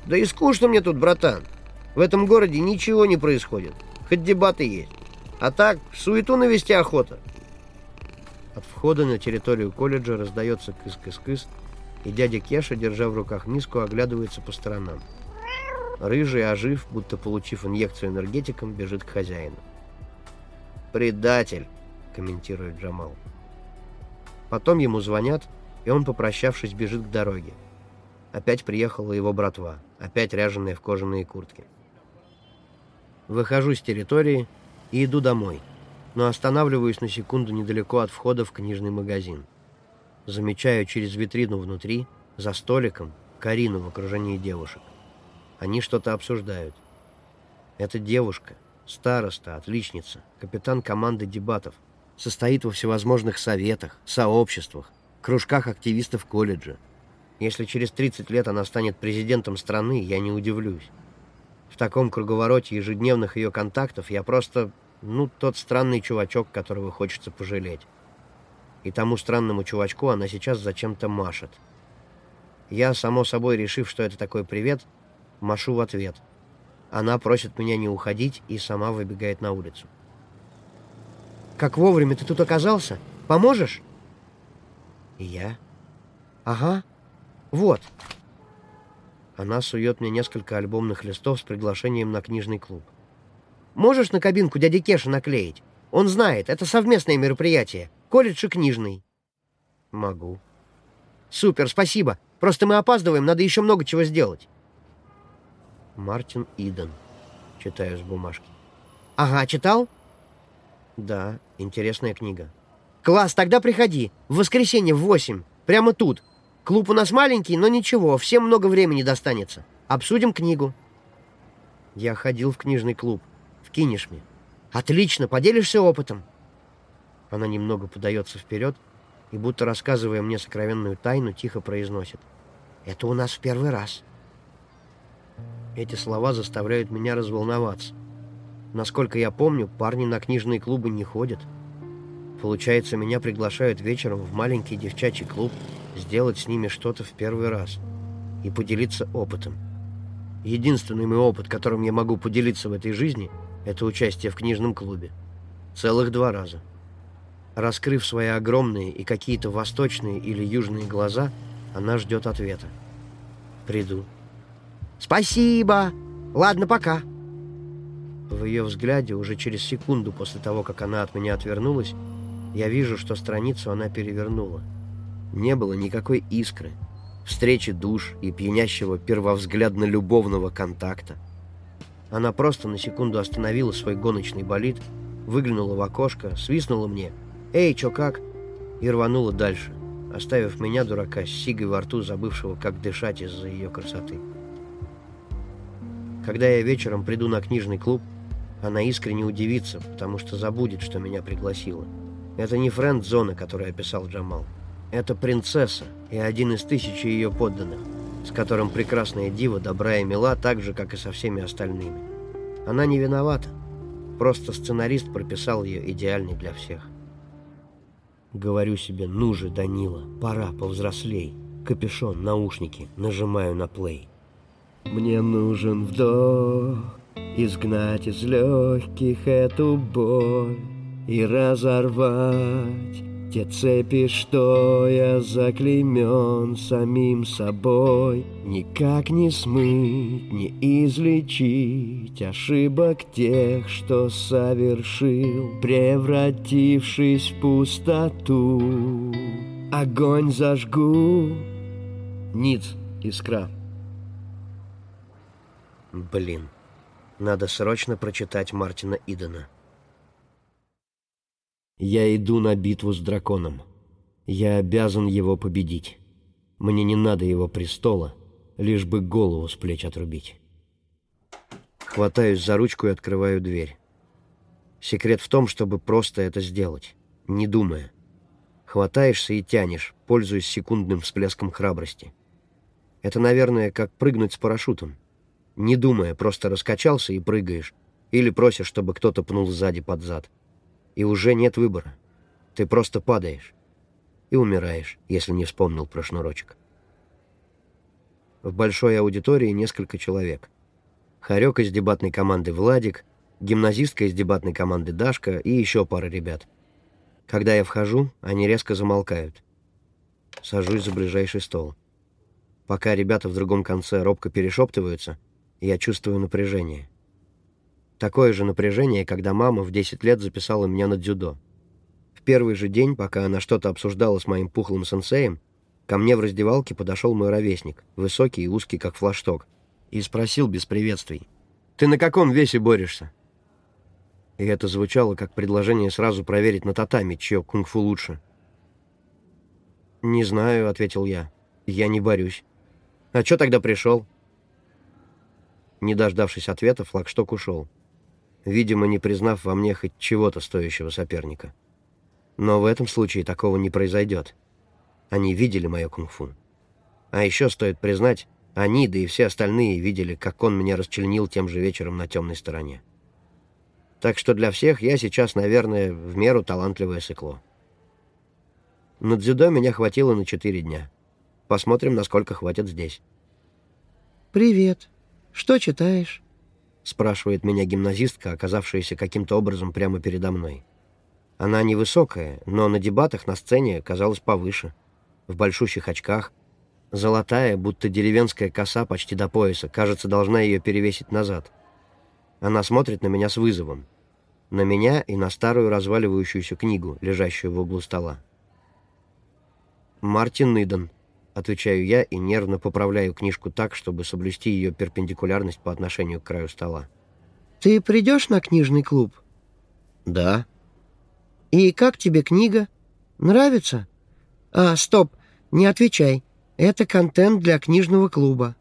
Да и скучно мне тут, братан. В этом городе ничего не происходит. Хоть дебаты есть. А так, суету навести охота. От входа на территорию колледжа раздается кыс-кыс-кыс, и дядя Кеша, держа в руках миску, оглядывается по сторонам. Рыжий, ожив, будто получив инъекцию энергетиком, бежит к хозяину. «Предатель!» — комментирует Джамал. Потом ему звонят, и он, попрощавшись, бежит к дороге. Опять приехала его братва, опять ряженая в кожаные куртки. Выхожу с территории и иду домой, но останавливаюсь на секунду недалеко от входа в книжный магазин. Замечаю через витрину внутри, за столиком, Карину в окружении девушек. Они что-то обсуждают. Эта девушка, староста, отличница, капитан команды дебатов, состоит во всевозможных советах, сообществах, кружках активистов колледжа. Если через 30 лет она станет президентом страны, я не удивлюсь. В таком круговороте ежедневных ее контактов я просто, ну, тот странный чувачок, которого хочется пожалеть. И тому странному чувачку она сейчас зачем-то машет. Я, само собой, решив, что это такой привет, машу в ответ. Она просит меня не уходить и сама выбегает на улицу. «Как вовремя ты тут оказался? Поможешь?» «И я?» «Ага. Вот». Она сует мне несколько альбомных листов с приглашением на книжный клуб. «Можешь на кабинку дяди Кеша наклеить? Он знает, это совместное мероприятие. Колледж и книжный». «Могу». «Супер, спасибо. Просто мы опаздываем, надо еще много чего сделать». Мартин Иден. Читаю с бумажки. «Ага, читал?» «Да, интересная книга». «Класс, тогда приходи. В воскресенье в восемь. Прямо тут. Клуб у нас маленький, но ничего, всем много времени достанется. Обсудим книгу». Я ходил в книжный клуб. В Кинешме. «Отлично, поделишься опытом?» Она немного подается вперед и, будто рассказывая мне сокровенную тайну, тихо произносит. «Это у нас в первый раз». Эти слова заставляют меня разволноваться. Насколько я помню, парни на книжные клубы не ходят. Получается, меня приглашают вечером в маленький девчачий клуб сделать с ними что-то в первый раз и поделиться опытом. Единственный мой опыт, которым я могу поделиться в этой жизни, это участие в книжном клубе. Целых два раза. Раскрыв свои огромные и какие-то восточные или южные глаза, она ждет ответа. Приду. «Спасибо! Ладно, пока!» В ее взгляде, уже через секунду после того, как она от меня отвернулась, я вижу, что страницу она перевернула. Не было никакой искры, встречи душ и пьянящего первовзглядно-любовного контакта. Она просто на секунду остановила свой гоночный болид, выглянула в окошко, свистнула мне «Эй, чё как?» и рванула дальше, оставив меня, дурака, с сигой во рту, забывшего, как дышать из-за ее красоты. Когда я вечером приду на книжный клуб, она искренне удивится, потому что забудет, что меня пригласила. Это не френд-зона, которую описал Джамал. Это принцесса и один из тысячи ее подданных, с которым прекрасная дива добра и мила так же, как и со всеми остальными. Она не виновата. Просто сценарист прописал ее идеальной для всех. Говорю себе, ну же, Данила, пора, повзрослей. Капюшон, наушники, нажимаю на плей. Мне нужен вдох, изгнать из легких эту боль и разорвать те цепи, что я заклеймен самим собой, Никак не смыть, не излечить Ошибок тех, что совершил, Превратившись в пустоту. Огонь зажгу. Ниц, искра. Блин, надо срочно прочитать Мартина Идена. Я иду на битву с драконом. Я обязан его победить. Мне не надо его престола, лишь бы голову с плеч отрубить. Хватаюсь за ручку и открываю дверь. Секрет в том, чтобы просто это сделать, не думая. Хватаешься и тянешь, пользуясь секундным всплеском храбрости. Это, наверное, как прыгнуть с парашютом. Не думая, просто раскачался и прыгаешь. Или просишь, чтобы кто-то пнул сзади под зад и уже нет выбора. Ты просто падаешь и умираешь, если не вспомнил про шнурочек. В большой аудитории несколько человек. Харек из дебатной команды Владик, гимназистка из дебатной команды Дашка и еще пара ребят. Когда я вхожу, они резко замолкают. Сажусь за ближайший стол. Пока ребята в другом конце робко перешептываются, я чувствую напряжение. Такое же напряжение, когда мама в 10 лет записала меня на дзюдо. В первый же день, пока она что-то обсуждала с моим пухлым сенсеем, ко мне в раздевалке подошел мой ровесник, высокий и узкий, как флашток, и спросил без приветствий. «Ты на каком весе борешься?» И это звучало как предложение сразу проверить на татами, чье кунг-фу лучше. «Не знаю», — ответил я. «Я не борюсь». «А чё тогда пришел?» Не дождавшись ответа, флагшток ушел видимо, не признав во мне хоть чего-то стоящего соперника. Но в этом случае такого не произойдет. Они видели мое кунг-фу. А еще стоит признать, они, да и все остальные видели, как он меня расчленил тем же вечером на темной стороне. Так что для всех я сейчас, наверное, в меру талантливое сыкло. На дзюдо меня хватило на четыре дня. Посмотрим, насколько хватит здесь. «Привет. Что читаешь?» спрашивает меня гимназистка, оказавшаяся каким-то образом прямо передо мной. Она невысокая, но на дебатах на сцене казалась повыше, в большущих очках, золотая, будто деревенская коса почти до пояса, кажется, должна ее перевесить назад. Она смотрит на меня с вызовом. На меня и на старую разваливающуюся книгу, лежащую в углу стола. «Мартин Иден», — отвечаю я и нервно поправляю книжку так, чтобы соблюсти ее перпендикулярность по отношению к краю стола. «Ты придешь на книжный клуб?» «Да». «И как тебе книга? Нравится?» «А, стоп, не отвечай. Это контент для книжного клуба».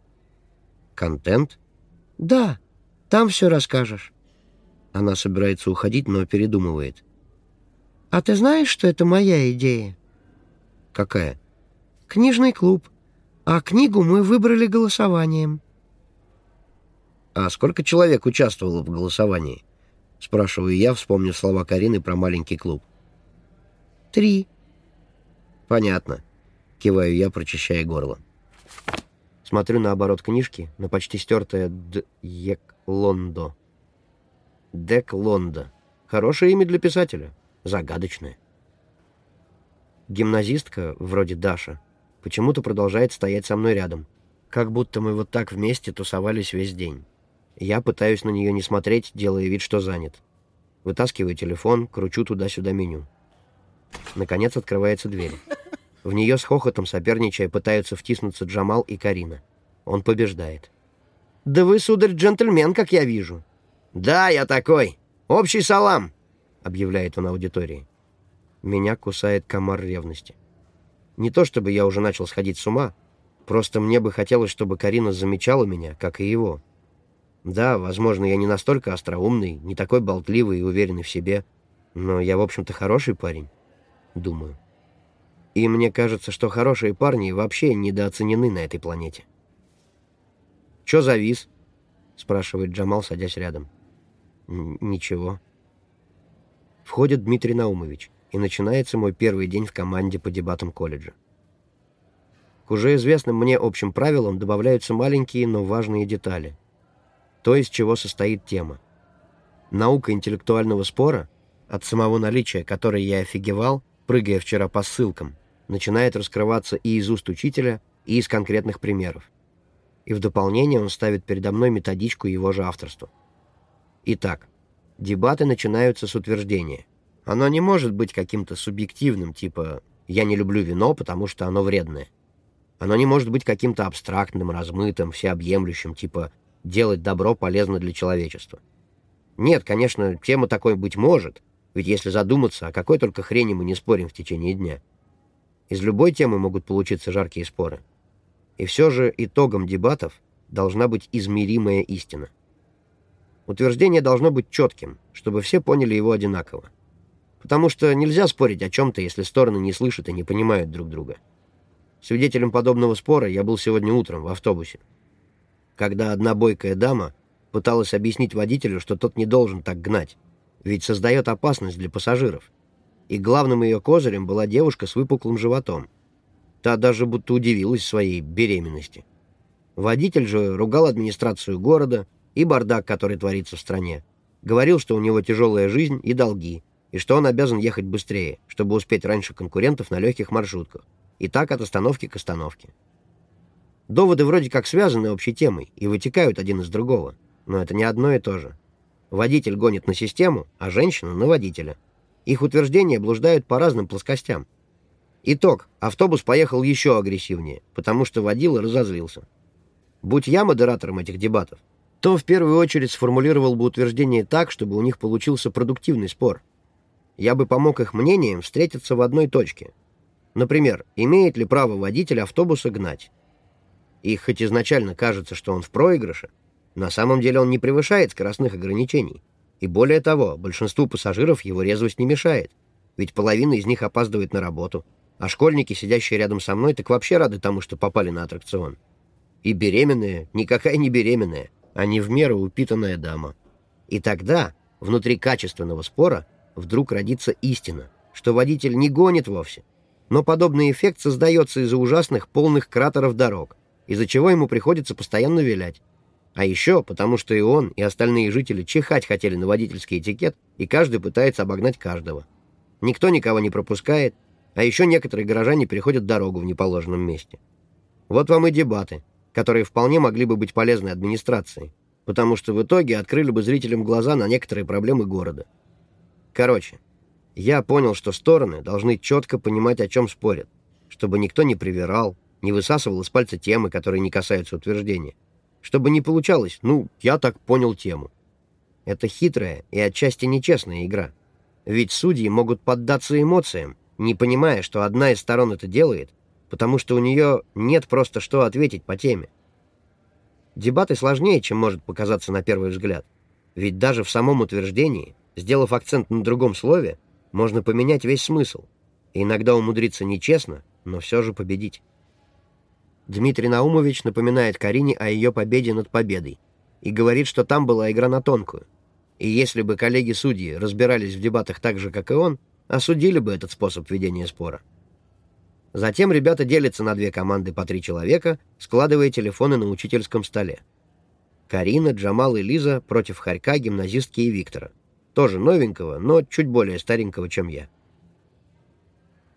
«Контент?» «Да, там все расскажешь». Она собирается уходить, но передумывает. «А ты знаешь, что это моя идея?» «Какая?» Книжный клуб. А книгу мы выбрали голосованием. А сколько человек участвовало в голосовании? Спрашиваю я, вспомнив слова Карины про маленький клуб. Три. Понятно. Киваю я, прочищая горло. Смотрю на оборот книжки, на почти стертое «Дек Лондо». Дек Лондо. Хорошее имя для писателя. Загадочное. Гимназистка, вроде Даша, почему-то продолжает стоять со мной рядом. Как будто мы вот так вместе тусовались весь день. Я пытаюсь на нее не смотреть, делая вид, что занят. Вытаскиваю телефон, кручу туда-сюда меню. Наконец открывается дверь. В нее с хохотом соперничая пытаются втиснуться Джамал и Карина. Он побеждает. «Да вы, сударь, джентльмен, как я вижу». «Да, я такой. Общий салам», — объявляет он аудитории. Меня кусает комар ревности. Не то чтобы я уже начал сходить с ума, просто мне бы хотелось, чтобы Карина замечала меня, как и его. Да, возможно, я не настолько остроумный, не такой болтливый и уверенный в себе, но я, в общем-то, хороший парень, думаю. И мне кажется, что хорошие парни вообще недооценены на этой планете. «Чё завис?» — спрашивает Джамал, садясь рядом. «Ничего». Входит Дмитрий Наумович и начинается мой первый день в команде по дебатам колледжа. К уже известным мне общим правилам добавляются маленькие, но важные детали. То, из чего состоит тема. Наука интеллектуального спора, от самого наличия которой я офигевал, прыгая вчера по ссылкам, начинает раскрываться и из уст учителя, и из конкретных примеров. И в дополнение он ставит передо мной методичку его же авторства. Итак, дебаты начинаются с утверждения. Оно не может быть каким-то субъективным, типа «я не люблю вино, потому что оно вредное». Оно не может быть каким-то абстрактным, размытым, всеобъемлющим, типа «делать добро полезно для человечества». Нет, конечно, тема такой быть может, ведь если задуматься, о какой только хрени мы не спорим в течение дня. Из любой темы могут получиться жаркие споры. И все же итогом дебатов должна быть измеримая истина. Утверждение должно быть четким, чтобы все поняли его одинаково. Потому что нельзя спорить о чем-то, если стороны не слышат и не понимают друг друга. Свидетелем подобного спора я был сегодня утром в автобусе, когда одна бойкая дама пыталась объяснить водителю, что тот не должен так гнать, ведь создает опасность для пассажиров. И главным ее козырем была девушка с выпуклым животом. Та даже будто удивилась своей беременности. Водитель же ругал администрацию города и бардак, который творится в стране. Говорил, что у него тяжелая жизнь и долги, и что он обязан ехать быстрее, чтобы успеть раньше конкурентов на легких маршрутках. И так от остановки к остановке. Доводы вроде как связаны общей темой и вытекают один из другого, но это не одно и то же. Водитель гонит на систему, а женщина — на водителя. Их утверждения блуждают по разным плоскостям. Итог. Автобус поехал еще агрессивнее, потому что водила разозлился. Будь я модератором этих дебатов, то в первую очередь сформулировал бы утверждение так, чтобы у них получился продуктивный спор. Я бы помог их мнениям встретиться в одной точке — Например, имеет ли право водитель автобуса гнать? И хоть изначально кажется, что он в проигрыше, на самом деле он не превышает скоростных ограничений. И более того, большинству пассажиров его резвость не мешает, ведь половина из них опаздывает на работу, а школьники, сидящие рядом со мной, так вообще рады тому, что попали на аттракцион. И беременная, никакая не беременная, а не в меру упитанная дама. И тогда, внутри качественного спора, вдруг родится истина, что водитель не гонит вовсе, но подобный эффект создается из-за ужасных полных кратеров дорог, из-за чего ему приходится постоянно вилять. А еще потому, что и он, и остальные жители чихать хотели на водительский этикет, и каждый пытается обогнать каждого. Никто никого не пропускает, а еще некоторые горожане переходят дорогу в неположенном месте. Вот вам и дебаты, которые вполне могли бы быть полезны администрации, потому что в итоге открыли бы зрителям глаза на некоторые проблемы города. Короче, я понял, что стороны должны четко понимать, о чем спорят, чтобы никто не привирал, не высасывал из пальца темы, которые не касаются утверждения. Чтобы не получалось, ну, я так понял тему. Это хитрая и отчасти нечестная игра. Ведь судьи могут поддаться эмоциям, не понимая, что одна из сторон это делает, потому что у нее нет просто что ответить по теме. Дебаты сложнее, чем может показаться на первый взгляд. Ведь даже в самом утверждении, сделав акцент на другом слове, можно поменять весь смысл. И иногда умудриться нечестно, но все же победить. Дмитрий Наумович напоминает Карине о ее победе над победой и говорит, что там была игра на тонкую. И если бы коллеги-судьи разбирались в дебатах так же, как и он, осудили бы этот способ ведения спора. Затем ребята делятся на две команды по три человека, складывая телефоны на учительском столе. Карина, Джамал и Лиза против Харька, гимназистки и Виктора. Тоже новенького, но чуть более старенького, чем я.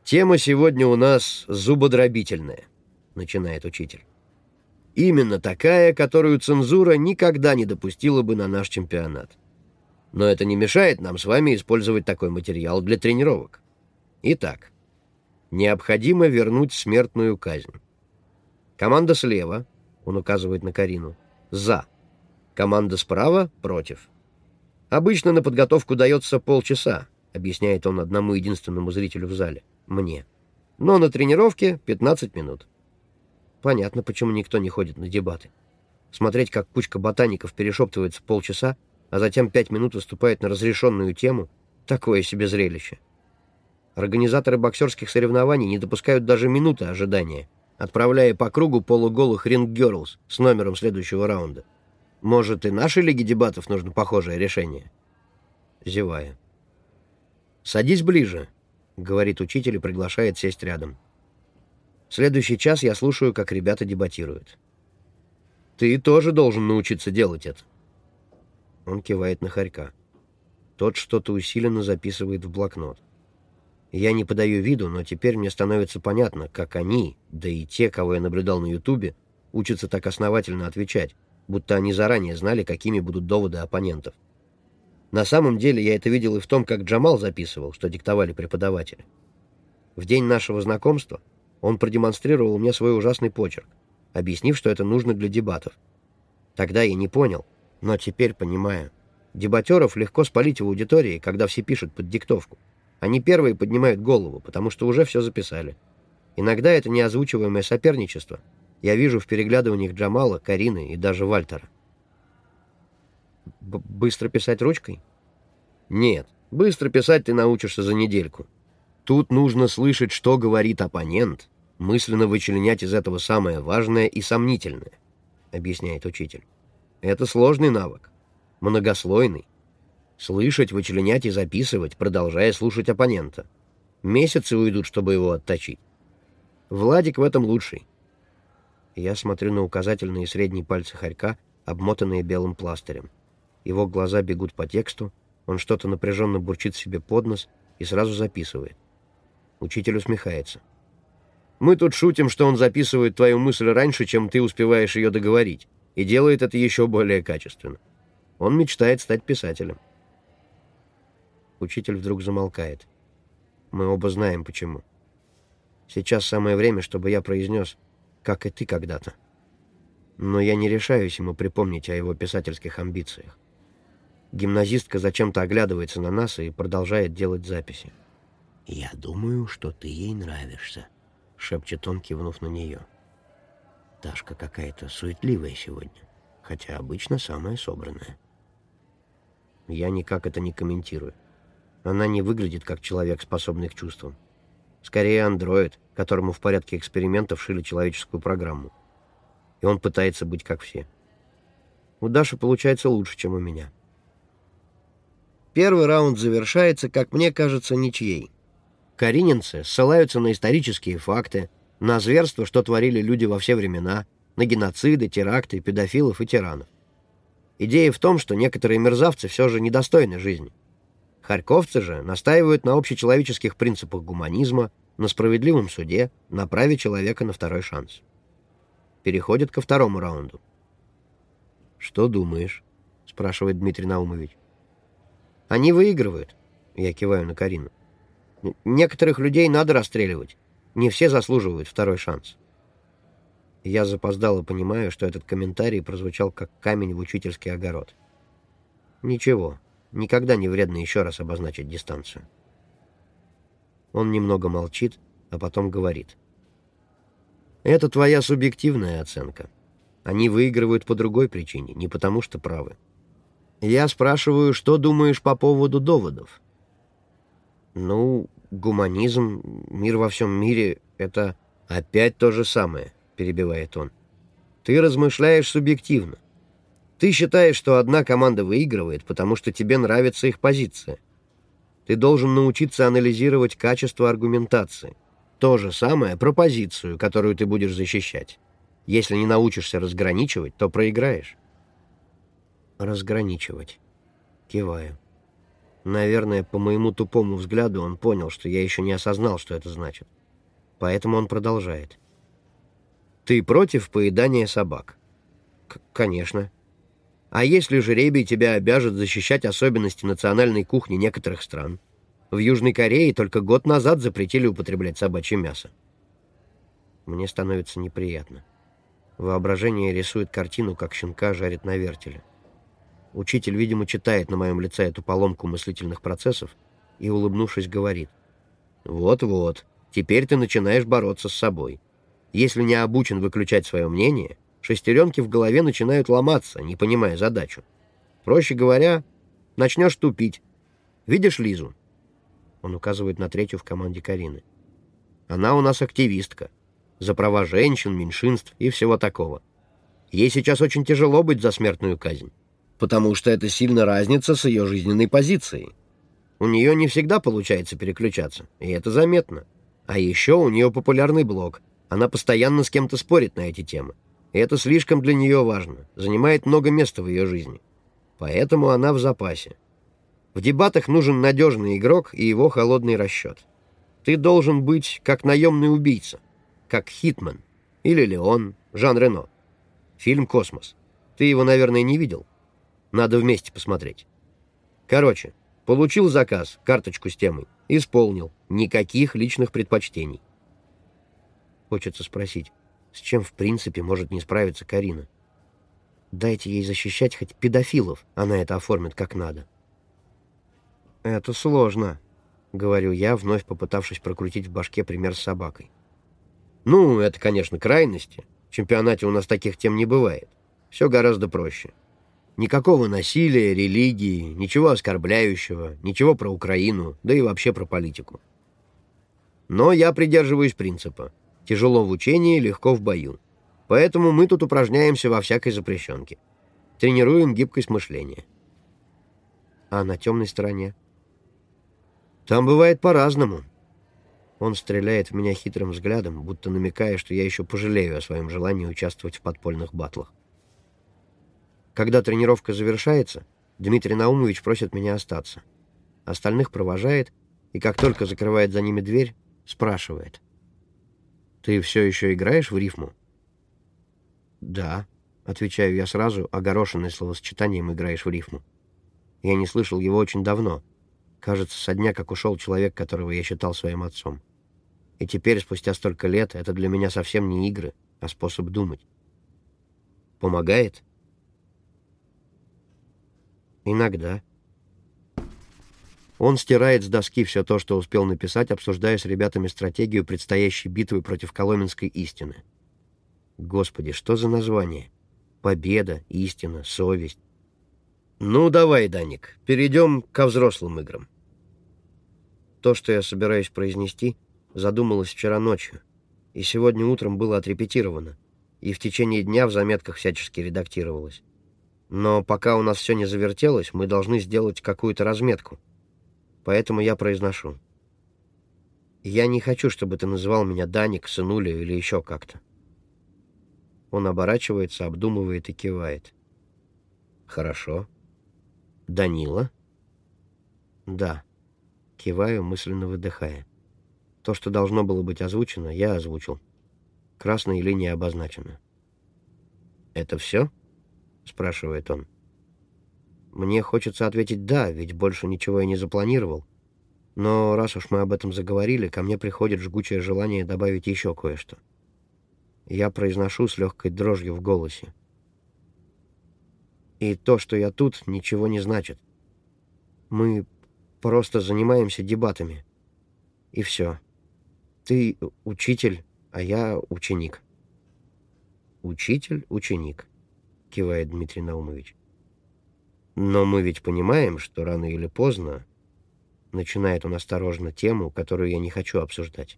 «Тема сегодня у нас зубодробительная», — начинает учитель. «Именно такая, которую цензура никогда не допустила бы на наш чемпионат. Но это не мешает нам с вами использовать такой материал для тренировок. Итак, необходимо вернуть смертную казнь. Команда слева, он указывает на Карину, за. Команда справа против. Обычно на подготовку дается полчаса, объясняет он одному единственному зрителю в зале, мне. Но на тренировке 15 минут. Понятно, почему никто не ходит на дебаты. Смотреть, как кучка ботаников перешептывается полчаса, а затем пять минут выступает на разрешенную тему — такое себе зрелище. Организаторы боксерских соревнований не допускают даже минуты ожидания, отправляя по кругу полуголых ринг-герлс с номером следующего раунда. Может, и нашей лиге дебатов нужно похожее решение? Зевая. «Садись ближе», — говорит учитель и приглашает сесть рядом. Следующий час я слушаю, как ребята дебатируют. Ты тоже должен научиться делать это. Он кивает на хорька. Тот что-то усиленно записывает в блокнот. Я не подаю виду, но теперь мне становится понятно, как они, да и те, кого я наблюдал на Ютубе, учатся так основательно отвечать, будто они заранее знали, какими будут доводы оппонентов. На самом деле я это видел и в том, как Джамал записывал, что диктовали преподаватели. В день нашего знакомства он продемонстрировал мне свой ужасный почерк, объяснив, что это нужно для дебатов. Тогда я не понял, но теперь понимаю. Дебатеров легко спалить в аудитории, когда все пишут под диктовку. Они первые поднимают голову, потому что уже все записали. Иногда это неозвучиваемое соперничество. Я вижу в переглядываниях Джамала, Карины и даже Вальтера. Б быстро писать ручкой? Нет, быстро писать ты научишься за недельку. Тут нужно слышать, что говорит оппонент, мысленно вычленять из этого самое важное и сомнительное, объясняет учитель. Это сложный навык, многослойный. Слышать, вычленять и записывать, продолжая слушать оппонента. Месяцы уйдут, чтобы его отточить. Владик в этом лучший. Я смотрю на указательные и средние пальцы хорька, обмотанные белым пластырем. Его глаза бегут по тексту, он что-то напряженно бурчит себе под нос и сразу записывает. Учитель усмехается. «Мы тут шутим, что он записывает твою мысль раньше, чем ты успеваешь ее договорить, и делает это еще более качественно. Он мечтает стать писателем». Учитель вдруг замолкает. Мы оба знаем, почему. Сейчас самое время, чтобы я произнес, как и ты когда-то. Но я не решаюсь ему припомнить о его писательских амбициях. Гимназистка зачем-то оглядывается на нас и продолжает делать записи. «Я думаю, что ты ей нравишься», — шепчет он, кивнув на нее. Ташка какая-то суетливая сегодня, хотя обычно самая собранная. Я никак это не комментирую. Она не выглядит как человек, способный к чувствам. Скорее, андроид, которому в порядке экспериментов шили человеческую программу. И он пытается быть как все. У Даши получается лучше, чем у меня. Первый раунд завершается, как мне кажется, ничьей. Карининцы ссылаются на исторические факты, на зверства, что творили люди во все времена, на геноциды, теракты, педофилов и тиранов. Идея в том, что некоторые мерзавцы все же недостойны жизни. Харьковцы же настаивают на общечеловеческих принципах гуманизма, на справедливом суде, на праве человека на второй шанс. Переходят ко второму раунду. «Что думаешь?» — спрашивает Дмитрий Наумович. «Они выигрывают», — я киваю на Карину. «Некоторых людей надо расстреливать. Не все заслуживают второй шанс». Я запоздало понимаю, что этот комментарий прозвучал как камень в учительский огород. «Ничего, Никогда не вредно еще раз обозначить дистанцию. Он немного молчит, а потом говорит. «Это твоя субъективная оценка. Они выигрывают по другой причине, не потому что правы. Я спрашиваю, что думаешь по поводу доводов?» «Ну, гуманизм, мир во всем мире — это опять то же самое», — перебивает он. «Ты размышляешь субъективно. Ты считаешь, что одна команда выигрывает, потому что тебе нравится их позиция. Ты должен научиться анализировать качество аргументации. То же самое про позицию, которую ты будешь защищать. Если не научишься разграничивать, то проиграешь. Разграничивать. Киваю. Наверное, по моему тупому взгляду он понял, что я еще не осознал, что это значит. Поэтому он продолжает. Ты против поедания собак? К конечно. А если жребий тебя обяжет защищать особенности национальной кухни некоторых стран? В Южной Корее только год назад запретили употреблять собачье мясо. Мне становится неприятно. Воображение рисует картину, как щенка жарит на вертеле. Учитель, видимо, читает на моем лице эту поломку мыслительных процессов и, улыбнувшись, говорит. «Вот-вот, теперь ты начинаешь бороться с собой. Если не обучен выключать свое мнение, шестеренки в голове начинают ломаться, не понимая задачу. Проще говоря, начнешь тупить. Видишь Лизу? Он указывает на третью в команде Карины. Она у нас активистка. За права женщин, меньшинств и всего такого. Ей сейчас очень тяжело быть за смертную казнь. Потому что это сильно разница с ее жизненной позицией. У нее не всегда получается переключаться, и это заметно. А еще у нее популярный блог, Она постоянно с кем-то спорит на эти темы. И это слишком для нее важно, занимает много места в ее жизни. Поэтому она в запасе. В дебатах нужен надежный игрок и его холодный расчет. Ты должен быть как наемный убийца, как Хитман или Леон, Жан Рено. Фильм «Космос». Ты его, наверное, не видел? Надо вместе посмотреть. Короче, получил заказ, карточку с темой, исполнил. Никаких личных предпочтений. Хочется спросить, с чем в принципе может не справиться Карина? Дайте ей защищать хоть педофилов, она это оформит как надо. «Это сложно», — говорю я, вновь попытавшись прокрутить в башке пример с собакой. «Ну, это, конечно, крайности. В чемпионате у нас таких тем не бывает. Все гораздо проще. Никакого насилия, религии, ничего оскорбляющего, ничего про Украину, да и вообще про политику. Но я придерживаюсь принципа. Тяжело в учении, легко в бою. Поэтому мы тут упражняемся во всякой запрещенке. Тренируем гибкость мышления. А на темной стороне? Там бывает по-разному. Он стреляет в меня хитрым взглядом, будто намекая, что я еще пожалею о своем желании участвовать в подпольных батлах. Когда тренировка завершается, Дмитрий Наумович просит меня остаться. Остальных провожает, и как только закрывает за ними дверь, спрашивает. «Ты все еще играешь в рифму?» «Да», — отвечаю я сразу, огорошенный словосочетанием «играешь в рифму». Я не слышал его очень давно, кажется, со дня, как ушел человек, которого я считал своим отцом. И теперь, спустя столько лет, это для меня совсем не игры, а способ думать. «Помогает?» Иногда. Он стирает с доски все то, что успел написать, обсуждая с ребятами стратегию предстоящей битвы против коломенской истины. Господи, что за название? Победа, истина, совесть. Ну, давай, Даник, перейдем ко взрослым играм. То, что я собираюсь произнести, задумалось вчера ночью, и сегодня утром было отрепетировано, и в течение дня в заметках всячески редактировалось. Но пока у нас все не завертелось, мы должны сделать какую-то разметку. Поэтому я произношу. Я не хочу, чтобы ты называл меня Даник, сынуля или еще как-то. Он оборачивается, обдумывает и кивает. Хорошо. Данила? Да. Киваю, мысленно выдыхая. То, что должно было быть озвучено, я озвучил. Красная линия обозначена. Это все? —— спрашивает он. Мне хочется ответить «да», ведь больше ничего я не запланировал. Но раз уж мы об этом заговорили, ко мне приходит жгучее желание добавить еще кое-что. Я произношу с легкой дрожью в голосе. И то, что я тут, ничего не значит. Мы просто занимаемся дебатами. И все. Ты учитель, а я ученик. Учитель-ученик кивает Дмитрий Наумович. Но мы ведь понимаем, что рано или поздно начинает он осторожно тему, которую я не хочу обсуждать.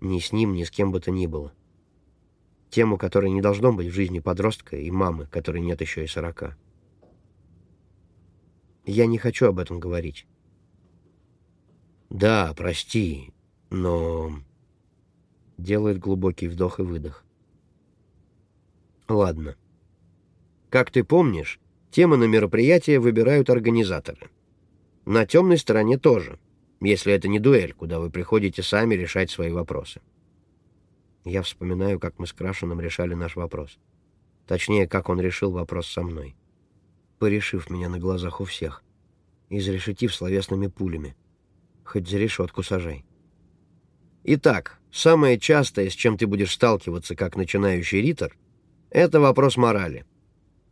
Ни с ним, ни с кем бы то ни было. Тему, которой не должно быть в жизни подростка и мамы, которой нет еще и сорока. Я не хочу об этом говорить. Да, прости, но... Делает глубокий вдох и выдох. Ладно. Как ты помнишь, темы на мероприятие выбирают организаторы. На темной стороне тоже, если это не дуэль, куда вы приходите сами решать свои вопросы. Я вспоминаю, как мы с Крашеным решали наш вопрос. Точнее, как он решил вопрос со мной. Порешив меня на глазах у всех. Изрешетив словесными пулями. Хоть за решетку сажай. Итак, самое частое, с чем ты будешь сталкиваться как начинающий ритор, это вопрос морали.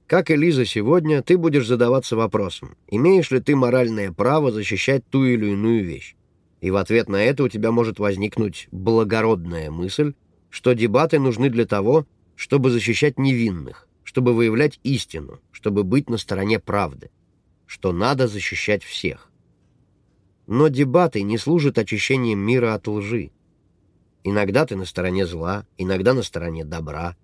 Как и Лиза сегодня, ты будешь задаваться вопросом, имеешь ли ты моральное право защищать ту или иную вещь. И в ответ на это у тебя может возникнуть благородная мысль, что дебаты нужны для того, чтобы защищать невинных, чтобы выявлять истину, чтобы быть на стороне правды, что надо защищать всех. Но дебаты не служат очищением мира от лжи. Иногда ты на стороне зла, иногда на стороне добра.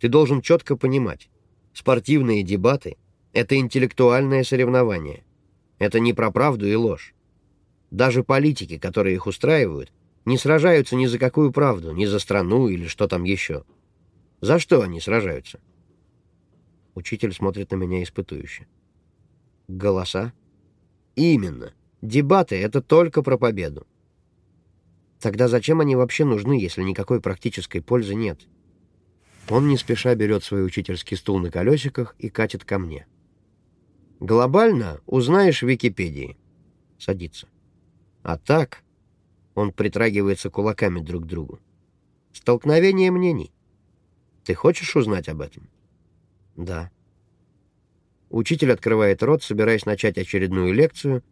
Ты должен четко понимать, Спортивные дебаты — это интеллектуальное соревнование. Это не про правду и ложь. Даже политики, которые их устраивают, Не сражаются ни за какую правду, ни за страну или что там еще. За что они сражаются? Учитель смотрит на меня испытующе. Голоса? Именно. Дебаты — это только про победу. Тогда зачем они вообще нужны, если никакой практической пользы нет? Он не спеша берет свой учительский стул на колесиках и катит ко мне. Глобально узнаешь в Википедии. Садится. А так он притрагивается кулаками друг к другу. Столкновение мнений. Ты хочешь узнать об этом? Да. Учитель открывает рот, собираясь начать очередную лекцию,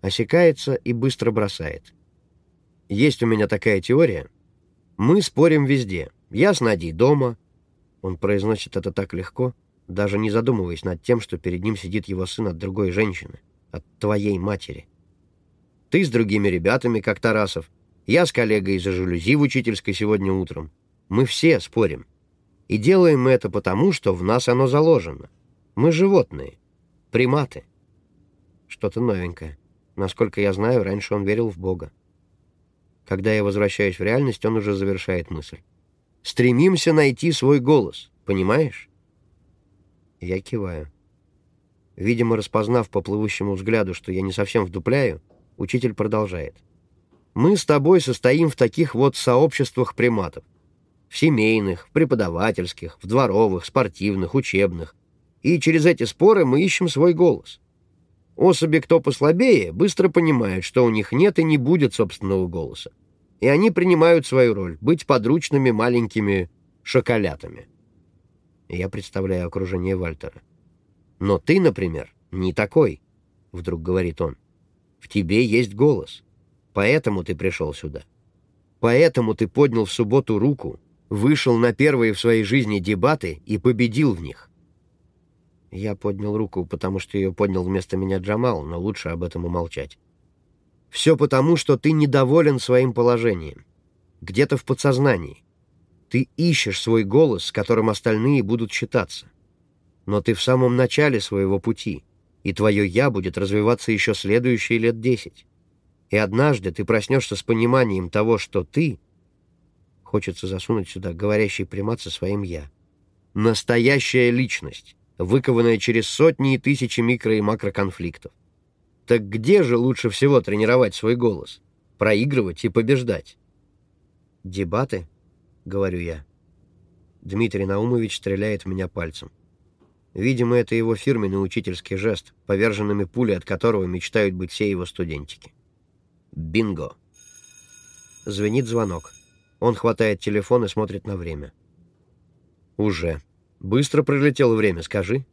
осекается и быстро бросает. Есть у меня такая теория. Мы спорим везде. Я с Надей дома. Он произносит это так легко, даже не задумываясь над тем, что перед ним сидит его сын от другой женщины, от твоей матери. Ты с другими ребятами, как Тарасов. Я с коллегой из-за жалюзи в учительской сегодня утром. Мы все спорим. И делаем мы это потому, что в нас оно заложено. Мы животные, приматы. Что-то новенькое. Насколько я знаю, раньше он верил в Бога. Когда я возвращаюсь в реальность, он уже завершает мысль. Стремимся найти свой голос, понимаешь? Я киваю. Видимо, распознав по плывущему взгляду, что я не совсем вдупляю, учитель продолжает. Мы с тобой состоим в таких вот сообществах приматов. В семейных, в преподавательских, в дворовых, спортивных, учебных. И через эти споры мы ищем свой голос. Особи, кто послабее, быстро понимают, что у них нет и не будет собственного голоса. И они принимают свою роль — быть подручными маленькими шоколятами. Я представляю окружение Вальтера. «Но ты, например, не такой», — вдруг говорит он. «В тебе есть голос. Поэтому ты пришел сюда. Поэтому ты поднял в субботу руку вышел на первые в своей жизни дебаты и победил в них. Я поднял руку, потому что ее поднял вместо меня Джамал, но лучше об этом умолчать. Все потому, что ты недоволен своим положением. Где-то в подсознании. Ты ищешь свой голос, с которым остальные будут считаться. Но ты в самом начале своего пути, и твое «я» будет развиваться еще следующие лет десять. И однажды ты проснешься с пониманием того, что ты Хочется засунуть сюда говорящий примат со своим «я». Настоящая личность, выкованная через сотни и тысячи микро- и макроконфликтов. Так где же лучше всего тренировать свой голос? Проигрывать и побеждать? «Дебаты?» — говорю я. Дмитрий Наумович стреляет в меня пальцем. Видимо, это его фирменный учительский жест, поверженными пули от которого мечтают быть все его студентики. Бинго! Звенит звонок. Он хватает телефон и смотрит на время. «Уже. Быстро пролетело время, скажи».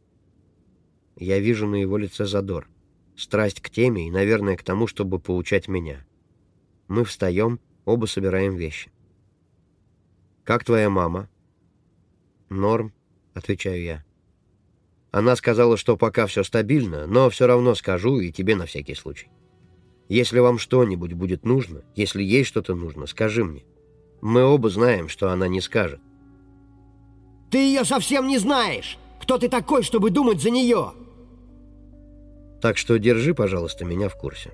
Я вижу на его лице задор. Страсть к теме и, наверное, к тому, чтобы поучать меня. Мы встаем, оба собираем вещи. «Как твоя мама?» «Норм», — отвечаю я. Она сказала, что пока все стабильно, но все равно скажу и тебе на всякий случай. Если вам что-нибудь будет нужно, если ей что-то нужно, скажи мне. Мы оба знаем, что она не скажет. Ты ее совсем не знаешь! Кто ты такой, чтобы думать за нее? Так что держи, пожалуйста, меня в курсе.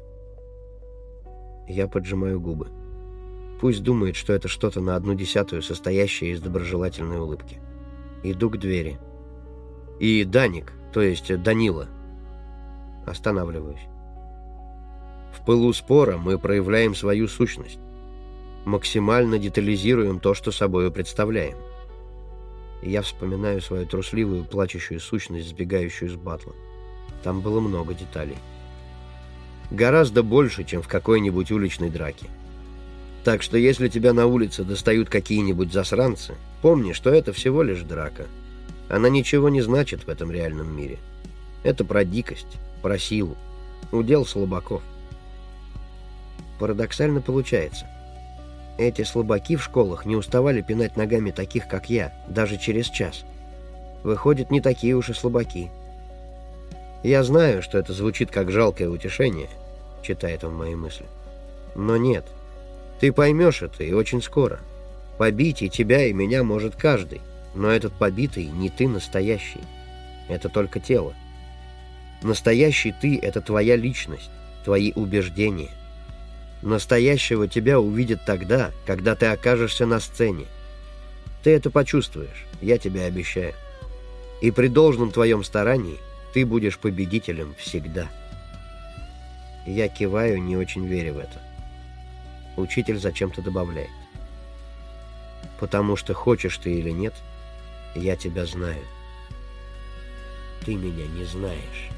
Я поджимаю губы. Пусть думает, что это что-то на одну десятую, состоящее из доброжелательной улыбки. Иду к двери. И Даник, то есть Данила. Останавливаюсь. В пылу спора мы проявляем свою сущность максимально детализируем то, что собою представляем. я вспоминаю свою трусливую, плачущую сущность, сбегающую с батла. Там было много деталей. Гораздо больше, чем в какой-нибудь уличной драке. Так что если тебя на улице достают какие-нибудь засранцы, помни, что это всего лишь драка. Она ничего не значит в этом реальном мире. Это про дикость, про силу, удел слабаков. Парадоксально получается – эти слабаки в школах не уставали пинать ногами таких, как я, даже через час. Выходят, не такие уж и слабаки. Я знаю, что это звучит как жалкое утешение, читает он мои мысли. Но нет. Ты поймешь это и очень скоро. Побить и тебя, и меня может каждый, но этот побитый не ты настоящий. Это только тело. Настоящий ты — это твоя личность, твои убеждения. Настоящего тебя увидят тогда, когда ты окажешься на сцене. Ты это почувствуешь, я тебе обещаю. И при должном твоем старании ты будешь победителем всегда. Я киваю, не очень веря в это. Учитель зачем-то добавляет. Потому что хочешь ты или нет, я тебя знаю. Ты меня не знаешь.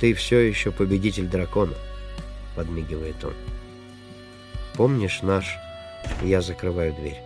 Ты все еще победитель дракона, подмигивает он. Помнишь наш... Я закрываю дверь.